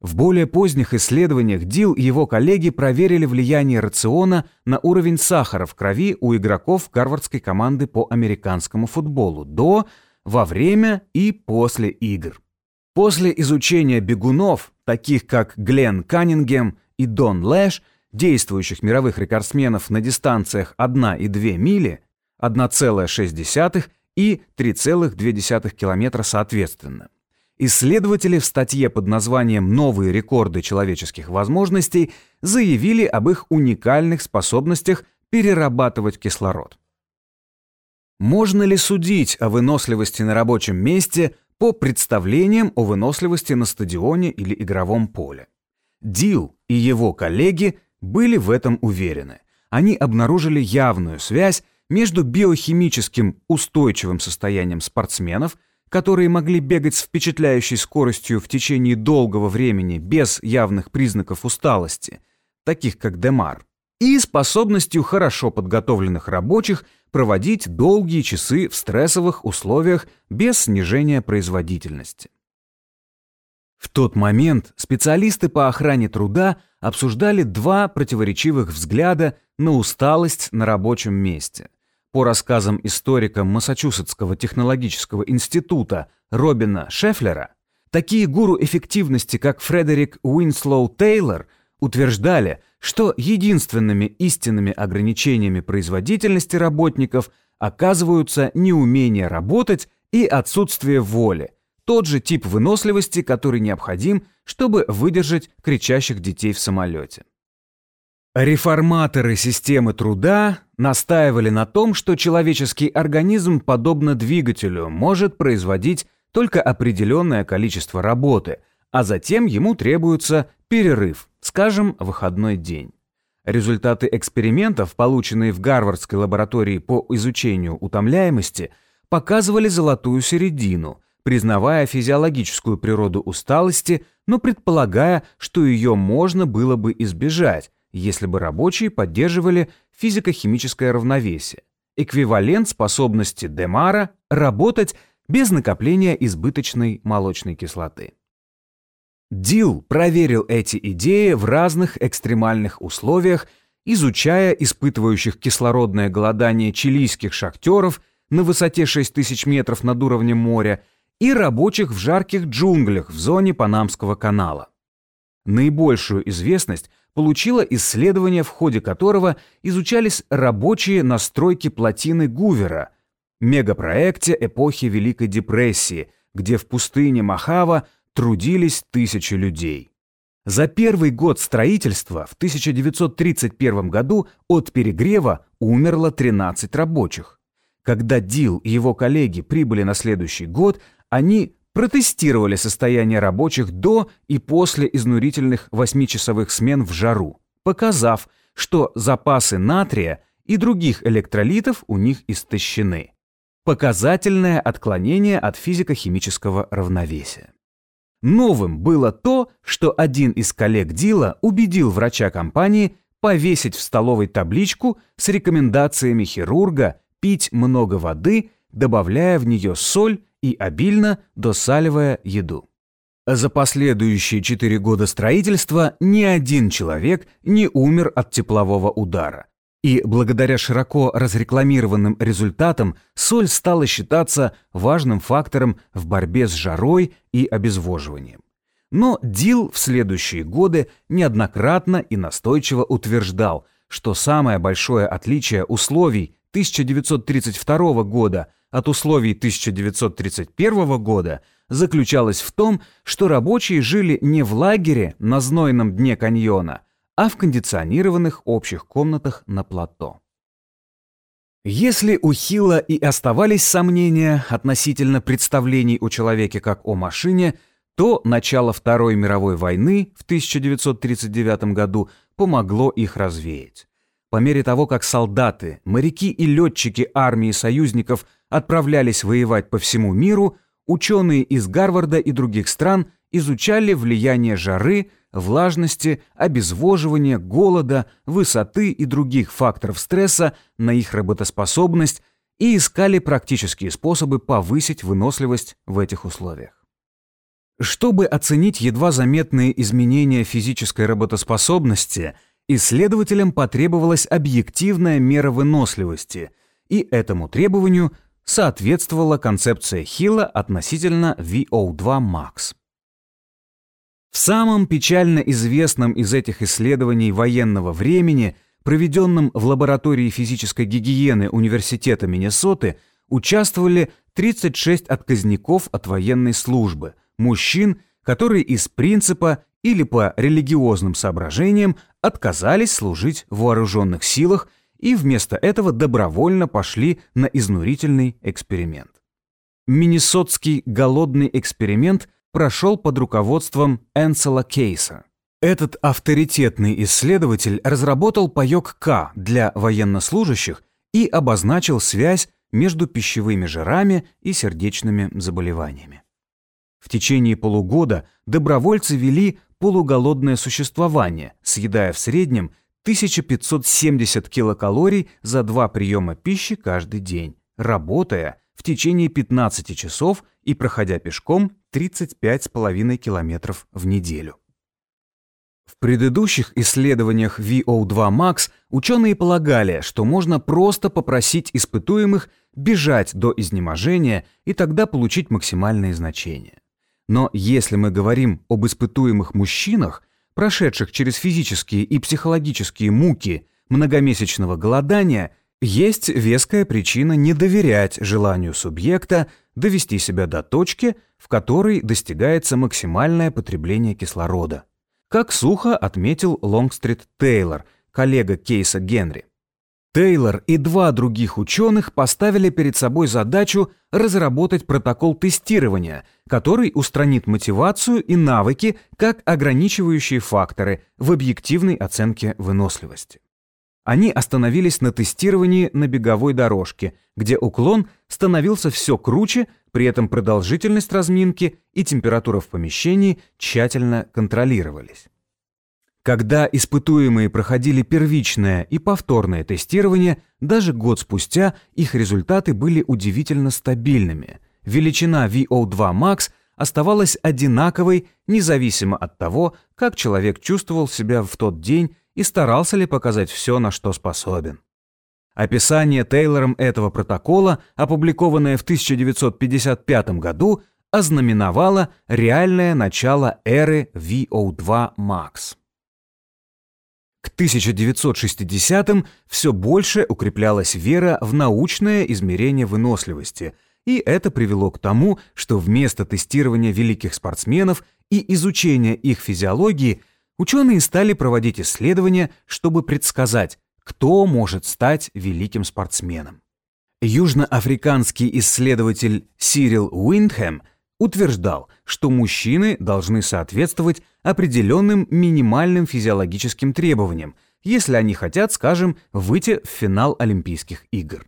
В более поздних исследованиях Дил и его коллеги проверили влияние рациона на уровень сахара в крови у игроков гарвардской команды по американскому футболу до во время и после игр. После изучения бегунов, таких как Глен Каннингем и Дон Лэш, действующих мировых рекордсменов на дистанциях 1 и 2 мили, 1,6 и 3,2 километра соответственно. Исследователи в статье под названием «Новые рекорды человеческих возможностей» заявили об их уникальных способностях перерабатывать кислород. Можно ли судить о выносливости на рабочем месте по представлениям о выносливости на стадионе или игровом поле? Дил и его коллеги были в этом уверены. Они обнаружили явную связь между биохимическим устойчивым состоянием спортсменов, которые могли бегать с впечатляющей скоростью в течение долгого времени без явных признаков усталости, таких как Демар, и способностью хорошо подготовленных рабочих проводить долгие часы в стрессовых условиях без снижения производительности. В тот момент специалисты по охране труда обсуждали два противоречивых взгляда на усталость на рабочем месте. По рассказам историка Массачусетского технологического института Робина Шефлера, такие гуру эффективности, как Фредерик Уинслоу Тейлор, утверждали, что единственными истинными ограничениями производительности работников оказываются неумение работать и отсутствие воли, тот же тип выносливости, который необходим, чтобы выдержать кричащих детей в самолете. Реформаторы системы труда настаивали на том, что человеческий организм, подобно двигателю, может производить только определенное количество работы, а затем ему требуется перерыв, скажем, выходной день. Результаты экспериментов, полученные в Гарвардской лаборатории по изучению утомляемости, показывали золотую середину, признавая физиологическую природу усталости, но предполагая, что ее можно было бы избежать, если бы рабочие поддерживали физико-химическое равновесие, эквивалент способности Демара работать без накопления избыточной молочной кислоты. Дил проверил эти идеи в разных экстремальных условиях, изучая испытывающих кислородное голодание чилийских шахтеров на высоте 6000 метров над уровнем моря и рабочих в жарких джунглях в зоне Панамского канала. Наибольшую известность получила исследование, в ходе которого изучались рабочие настройки плотины Гувера, мегапроекте эпохи Великой депрессии, где в пустыне Махава трудились тысячи людей. За первый год строительства в 1931 году от перегрева умерло 13 рабочих. Когда Дил и его коллеги прибыли на следующий год, они протестировали состояние рабочих до и после изнурительных восьмичасовых смен в жару, показав, что запасы натрия и других электролитов у них истощены. Показательное отклонение от физико-химического равновесия. Новым было то, что один из коллег Дила убедил врача компании повесить в столовой табличку с рекомендациями хирурга пить много воды, добавляя в нее соль и обильно досаливая еду. За последующие четыре года строительства ни один человек не умер от теплового удара. И благодаря широко разрекламированным результатам соль стала считаться важным фактором в борьбе с жарой и обезвоживанием. Но Дил в следующие годы неоднократно и настойчиво утверждал, что самое большое отличие условий 1932 года от условий 1931 года заключалось в том, что рабочие жили не в лагере на знойном дне каньона, а в кондиционированных общих комнатах на плато. Если у Хилла и оставались сомнения относительно представлений о человеке как о машине, то начало Второй мировой войны в 1939 году помогло их развеять. По мере того, как солдаты, моряки и летчики армии союзников отправлялись воевать по всему миру, ученые из Гарварда и других стран изучали влияние жары, влажности, обезвоживания, голода, высоты и других факторов стресса на их работоспособность и искали практические способы повысить выносливость в этих условиях. Чтобы оценить едва заметные изменения физической работоспособности, исследователям потребовалась объективная мера выносливости, и этому требованию соответствовала концепция Хилла относительно VO2 max. В самом печально известном из этих исследований военного времени, проведенном в лаборатории физической гигиены Университета Миннесоты, участвовали 36 отказников от военной службы, мужчин, которые из принципа или по религиозным соображениям отказались служить в вооруженных силах и вместо этого добровольно пошли на изнурительный эксперимент. Миннесотский голодный эксперимент – прошел под руководством Энсела Кейса. Этот авторитетный исследователь разработал паёк К для военнослужащих и обозначил связь между пищевыми жирами и сердечными заболеваниями. В течение полугода добровольцы вели полуголодное существование, съедая в среднем 1570 килокалорий за два приема пищи каждый день, работая в течение 15 часов и проходя пешком 35,5 километров в неделю. В предыдущих исследованиях VO2 Max ученые полагали, что можно просто попросить испытуемых бежать до изнеможения и тогда получить максимальные значения. Но если мы говорим об испытуемых мужчинах, прошедших через физические и психологические муки многомесячного голодания, есть веская причина не доверять желанию субъекта довести себя до точки, в которой достигается максимальное потребление кислорода. Как сухо отметил Лонгстрит Тейлор, коллега Кейса Генри. Тейлор и два других ученых поставили перед собой задачу разработать протокол тестирования, который устранит мотивацию и навыки как ограничивающие факторы в объективной оценке выносливости. Они остановились на тестировании на беговой дорожке, где уклон становился все круче, при этом продолжительность разминки и температура в помещении тщательно контролировались. Когда испытуемые проходили первичное и повторное тестирование, даже год спустя их результаты были удивительно стабильными. Величина VO2 max оставалась одинаковой, независимо от того, как человек чувствовал себя в тот день и старался ли показать все, на что способен. Описание Тейлором этого протокола, опубликованное в 1955 году, ознаменовало реальное начало эры VO2 Max. К 1960-м все больше укреплялась вера в научное измерение выносливости, и это привело к тому, что вместо тестирования великих спортсменов и изучения их физиологии ученые стали проводить исследования, чтобы предсказать, кто может стать великим спортсменом. Южноафриканский исследователь Сирил Уиндхэм утверждал, что мужчины должны соответствовать определенным минимальным физиологическим требованиям, если они хотят, скажем, выйти в финал Олимпийских игр.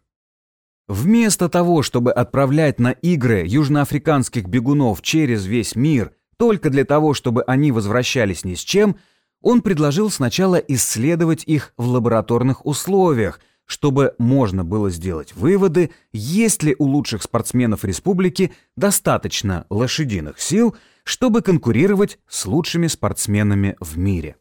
Вместо того, чтобы отправлять на игры южноафриканских бегунов через весь мир только для того, чтобы они возвращались ни с чем, он предложил сначала исследовать их в лабораторных условиях – чтобы можно было сделать выводы, есть ли у лучших спортсменов республики достаточно лошадиных сил, чтобы конкурировать с лучшими спортсменами в мире.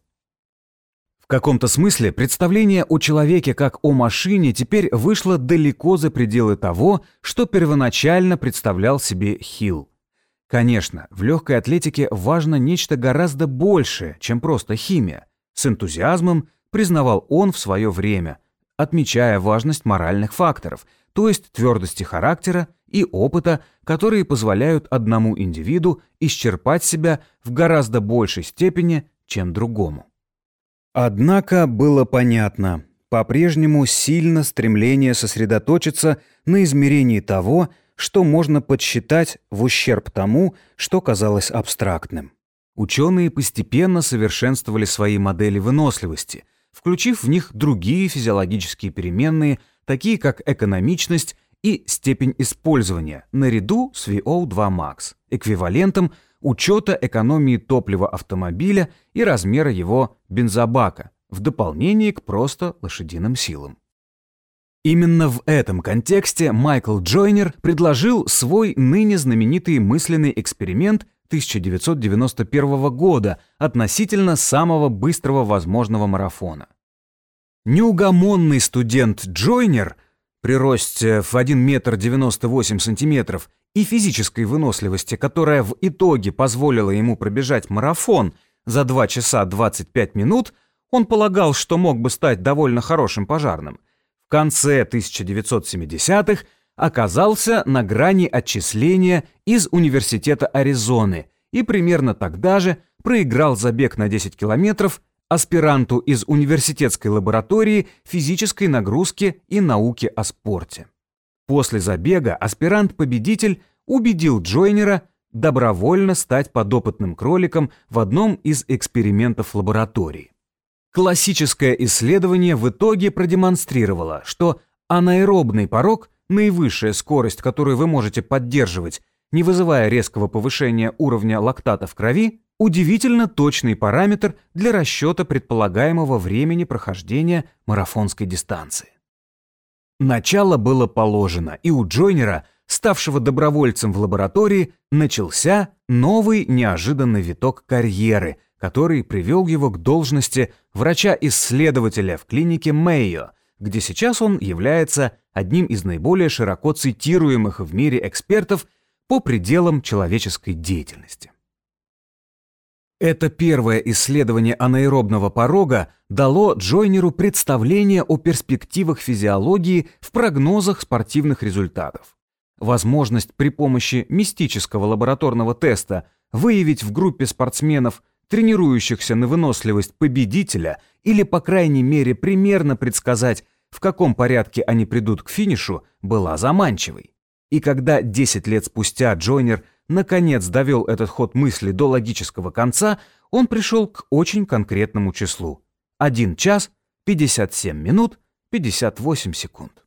В каком-то смысле представление о человеке как о машине теперь вышло далеко за пределы того, что первоначально представлял себе Хилл. Конечно, в легкой атлетике важно нечто гораздо большее, чем просто химия. С энтузиазмом признавал он в свое время – отмечая важность моральных факторов, то есть твердости характера и опыта, которые позволяют одному индивиду исчерпать себя в гораздо большей степени, чем другому. Однако было понятно, по-прежнему сильно стремление сосредоточиться на измерении того, что можно подсчитать в ущерб тому, что казалось абстрактным. Ученые постепенно совершенствовали свои модели выносливости, включив в них другие физиологические переменные, такие как экономичность и степень использования, наряду с VO2 max, эквивалентом учета экономии топлива автомобиля и размера его бензобака, в дополнение к просто лошадиным силам. Именно в этом контексте Майкл Джойнер предложил свой ныне знаменитый мысленный эксперимент 1991 года относительно самого быстрого возможного марафона. Неугомонный студент Джойнер при росте в 1 метр 98 сантиметров и физической выносливости, которая в итоге позволила ему пробежать марафон за 2 часа 25 минут, он полагал, что мог бы стать довольно хорошим пожарным. В конце 1970-х оказался на грани отчисления из Университета Аризоны и примерно тогда же проиграл забег на 10 километров аспиранту из университетской лаборатории физической нагрузки и науки о спорте. После забега аспирант-победитель убедил Джойнера добровольно стать подопытным кроликом в одном из экспериментов лаборатории. Классическое исследование в итоге продемонстрировало, что анаэробный порог наивысшая скорость, которую вы можете поддерживать, не вызывая резкого повышения уровня лактата в крови, удивительно точный параметр для расчета предполагаемого времени прохождения марафонской дистанции. Начало было положено, и у Джойнера, ставшего добровольцем в лаборатории, начался новый неожиданный виток карьеры, который привел его к должности врача-исследователя в клинике Мэйо, где сейчас он является одним из наиболее широко цитируемых в мире экспертов по пределам человеческой деятельности. Это первое исследование анаэробного порога дало Джойнеру представление о перспективах физиологии в прогнозах спортивных результатов. Возможность при помощи мистического лабораторного теста выявить в группе спортсменов, тренирующихся на выносливость победителя, или, по крайней мере, примерно предсказать, в каком порядке они придут к финишу, была заманчивой. И когда 10 лет спустя Джойнер наконец довел этот ход мысли до логического конца, он пришел к очень конкретному числу. 1 час 57 минут 58 секунд.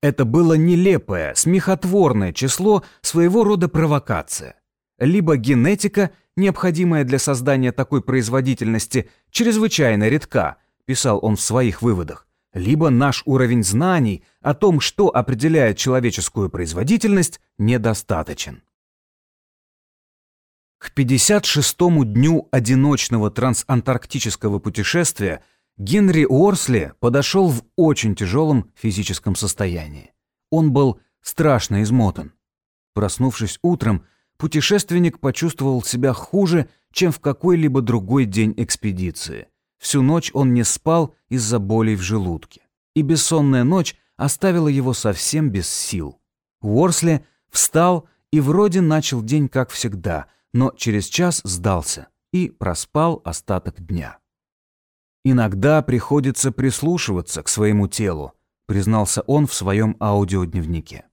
Это было нелепое, смехотворное число, своего рода провокация. Либо генетика, необходимая для создания такой производительности, чрезвычайно редка, писал он в своих выводах, либо наш уровень знаний о том, что определяет человеческую производительность, недостаточен. К 56-му дню одиночного трансантарктического путешествия Генри Уорсли подошел в очень тяжелом физическом состоянии. Он был страшно измотан. Проснувшись утром, путешественник почувствовал себя хуже, чем в какой-либо другой день экспедиции. Всю ночь он не спал из-за болей в желудке. И бессонная ночь оставила его совсем без сил. Уорсли встал и вроде начал день как всегда, но через час сдался и проспал остаток дня. «Иногда приходится прислушиваться к своему телу», признался он в своем аудиодневнике.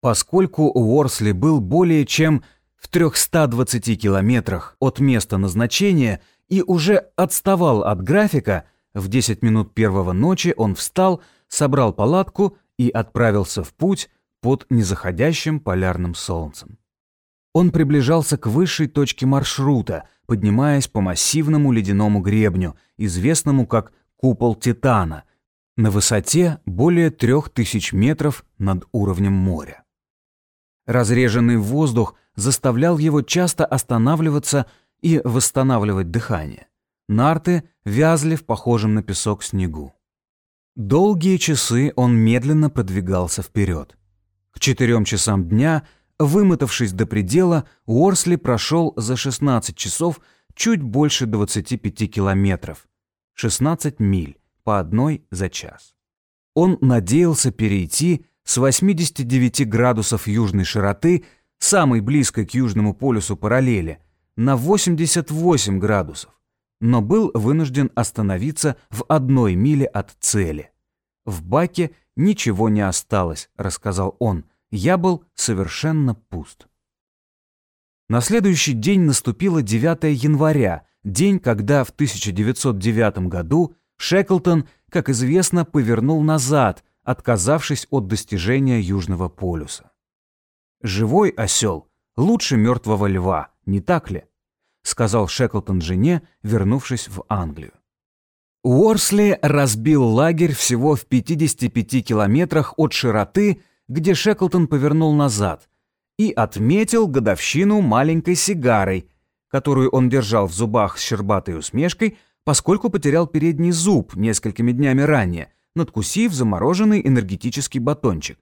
Поскольку Уорсли был более чем в 320 километрах от места назначения и уже отставал от графика, в 10 минут первого ночи он встал, собрал палатку и отправился в путь под незаходящим полярным солнцем. Он приближался к высшей точке маршрута, поднимаясь по массивному ледяному гребню, известному как «Купол Титана», на высоте более трех тысяч метров над уровнем моря. Разреженный воздух заставлял его часто останавливаться и восстанавливать дыхание. Нарты вязли в похожем на песок снегу. Долгие часы он медленно продвигался вперед. К четырем часам дня, вымотавшись до предела, Уорсли прошел за 16 часов чуть больше 25 километров. 16 миль по одной за час. Он надеялся перейти с 89 градусов южной широты, самой близкой к южному полюсу параллели, на 88 градусов, но был вынужден остановиться в одной миле от цели. В баке ничего не осталось, рассказал он. Я был совершенно пуст. На следующий день наступило 9 января, день, когда в 1909 году Шеклтон, как известно, повернул назад, отказавшись от достижения Южного полюса. «Живой осел лучше мертвого льва, не так ли?» сказал Шеклтон жене, вернувшись в Англию. Уорсли разбил лагерь всего в 55 километрах от широты, где Шеклтон повернул назад, и отметил годовщину маленькой сигарой, которую он держал в зубах с щербатой усмешкой, поскольку потерял передний зуб несколькими днями ранее, надкусив замороженный энергетический батончик,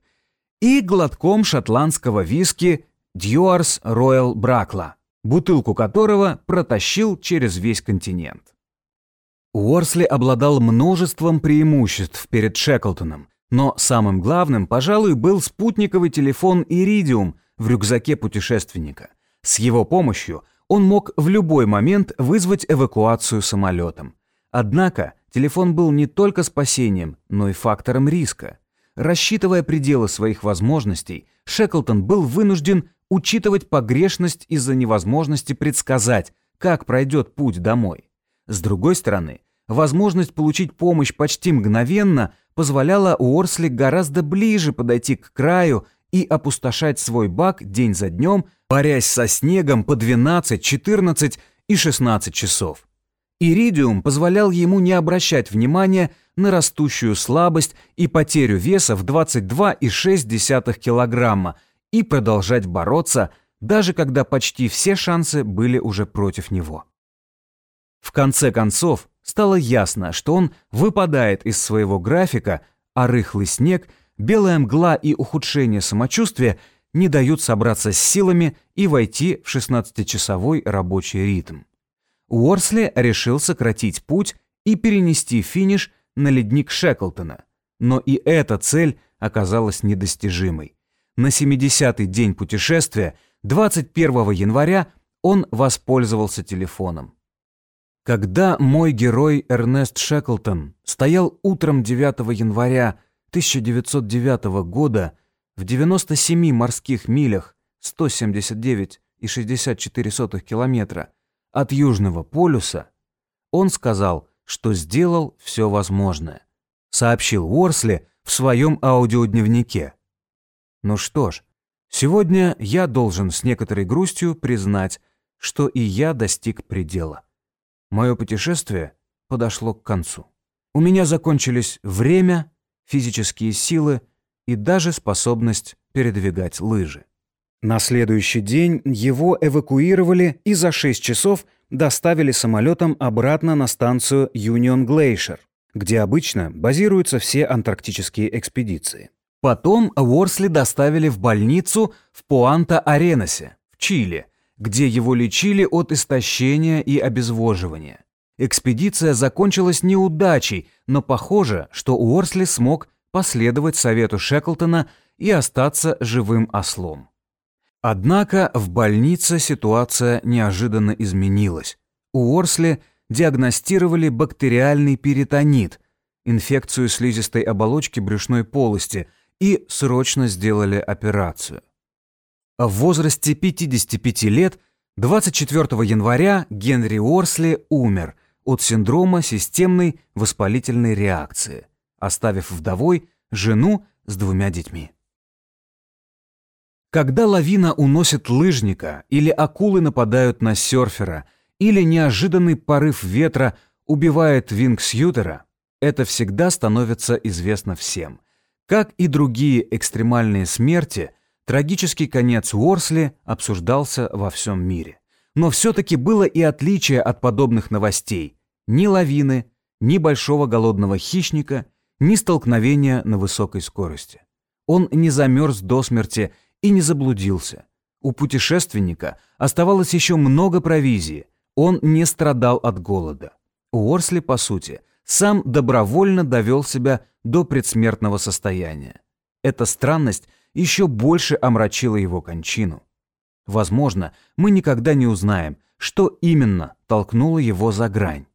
и глотком шотландского виски Дьюарс Роyal Бракла, бутылку которого протащил через весь континент. Уорсли обладал множеством преимуществ перед Шеклтоном, но самым главным, пожалуй, был спутниковый телефон «Иридиум» в рюкзаке путешественника. С его помощью – он мог в любой момент вызвать эвакуацию самолетом. Однако телефон был не только спасением, но и фактором риска. Рассчитывая пределы своих возможностей, Шеклтон был вынужден учитывать погрешность из-за невозможности предсказать, как пройдет путь домой. С другой стороны, возможность получить помощь почти мгновенно позволяла Уорсли гораздо ближе подойти к краю и опустошать свой бак день за днем, борясь со снегом по 12, 14 и 16 часов. Иридиум позволял ему не обращать внимания на растущую слабость и потерю веса в 22,6 килограмма и продолжать бороться, даже когда почти все шансы были уже против него. В конце концов, стало ясно, что он выпадает из своего графика, а рыхлый снег – белая мгла и ухудшение самочувствия не дают собраться с силами и войти в 16-часовой рабочий ритм. Уорсли решил сократить путь и перенести финиш на ледник Шеклтона, но и эта цель оказалась недостижимой. На 70-й день путешествия, 21 января, он воспользовался телефоном. Когда мой герой Эрнест Шеклтон стоял утром 9 января 1909 года в 97 морских милях 179,64 километра от Южного полюса, он сказал, что сделал все возможное, сообщил Уорсли в своем аудиодневнике. Ну что ж, сегодня я должен с некоторой грустью признать, что и я достиг предела. Мое путешествие подошло к концу. У меня закончились время, физические силы и даже способность передвигать лыжи. На следующий день его эвакуировали и за 6 часов доставили самолетом обратно на станцию Union Glacier, где обычно базируются все антарктические экспедиции. Потом Уорсли доставили в больницу в Пуанта-Аренасе, в Чили, где его лечили от истощения и обезвоживания. Экспедиция закончилась неудачей, но похоже, что Уорсли смог последовать совету Шеклтона и остаться живым ослом. Однако в больнице ситуация неожиданно изменилась. У Уорсли диагностировали бактериальный перитонит, инфекцию слизистой оболочки брюшной полости, и срочно сделали операцию. В возрасте 55 лет 24 января Генри Уорсли умер – от синдрома системной воспалительной реакции, оставив вдовой жену с двумя детьми. Когда лавина уносит лыжника, или акулы нападают на серфера, или неожиданный порыв ветра убивает вингсьютера, это всегда становится известно всем. Как и другие экстремальные смерти, трагический конец Уорсли обсуждался во всем мире. Но все-таки было и отличие от подобных новостей. Ни лавины, ни большого голодного хищника, ни столкновения на высокой скорости. Он не замерз до смерти и не заблудился. У путешественника оставалось еще много провизии, он не страдал от голода. Уорсли, по сути, сам добровольно довел себя до предсмертного состояния. Эта странность еще больше омрачила его кончину. Возможно, мы никогда не узнаем, что именно толкнуло его за грань.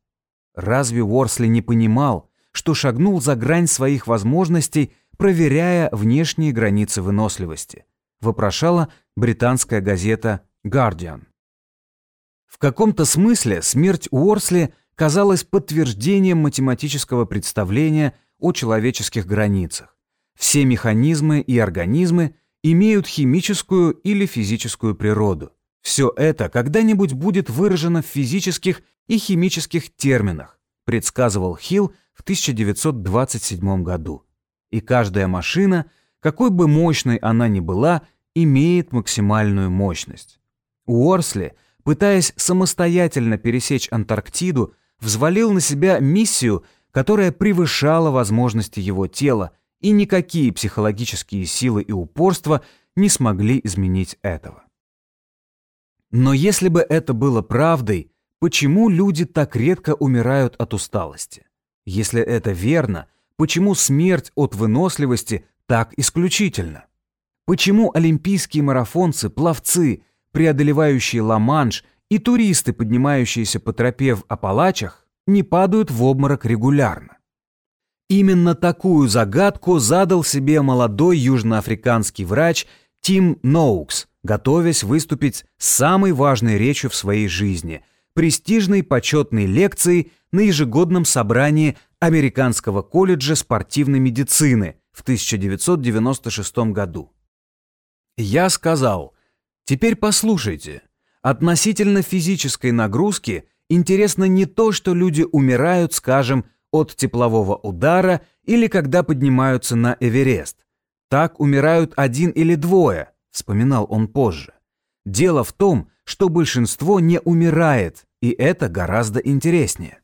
Разве Уорсли не понимал, что шагнул за грань своих возможностей, проверяя внешние границы выносливости? Вопрошала британская газета «Guardian». В каком-то смысле смерть Уорсли казалась подтверждением математического представления о человеческих границах. Все механизмы и организмы имеют химическую или физическую природу. Все это когда-нибудь будет выражено в физических и химических терминах, предсказывал Хилл в 1927 году. И каждая машина, какой бы мощной она ни была, имеет максимальную мощность. Уорсли, пытаясь самостоятельно пересечь Антарктиду, взвалил на себя миссию, которая превышала возможности его тела, и никакие психологические силы и упорство не смогли изменить этого. Но если бы это было правдой, Почему люди так редко умирают от усталости? Если это верно, почему смерть от выносливости так исключительна? Почему олимпийские марафонцы, пловцы, преодолевающие Ла-Манш и туристы, поднимающиеся по тропе в Апалачах, не падают в обморок регулярно? Именно такую загадку задал себе молодой южноафриканский врач Тим Ноукс, готовясь выступить с самой важной речью в своей жизни – престижной почетной лекции на ежегодном собрании Американского колледжа спортивной медицины в 1996 году. Я сказал, теперь послушайте, относительно физической нагрузки интересно не то, что люди умирают, скажем, от теплового удара или когда поднимаются на Эверест. Так умирают один или двое, вспоминал он позже. Дело в том, что большинство не умирает, и это гораздо интереснее.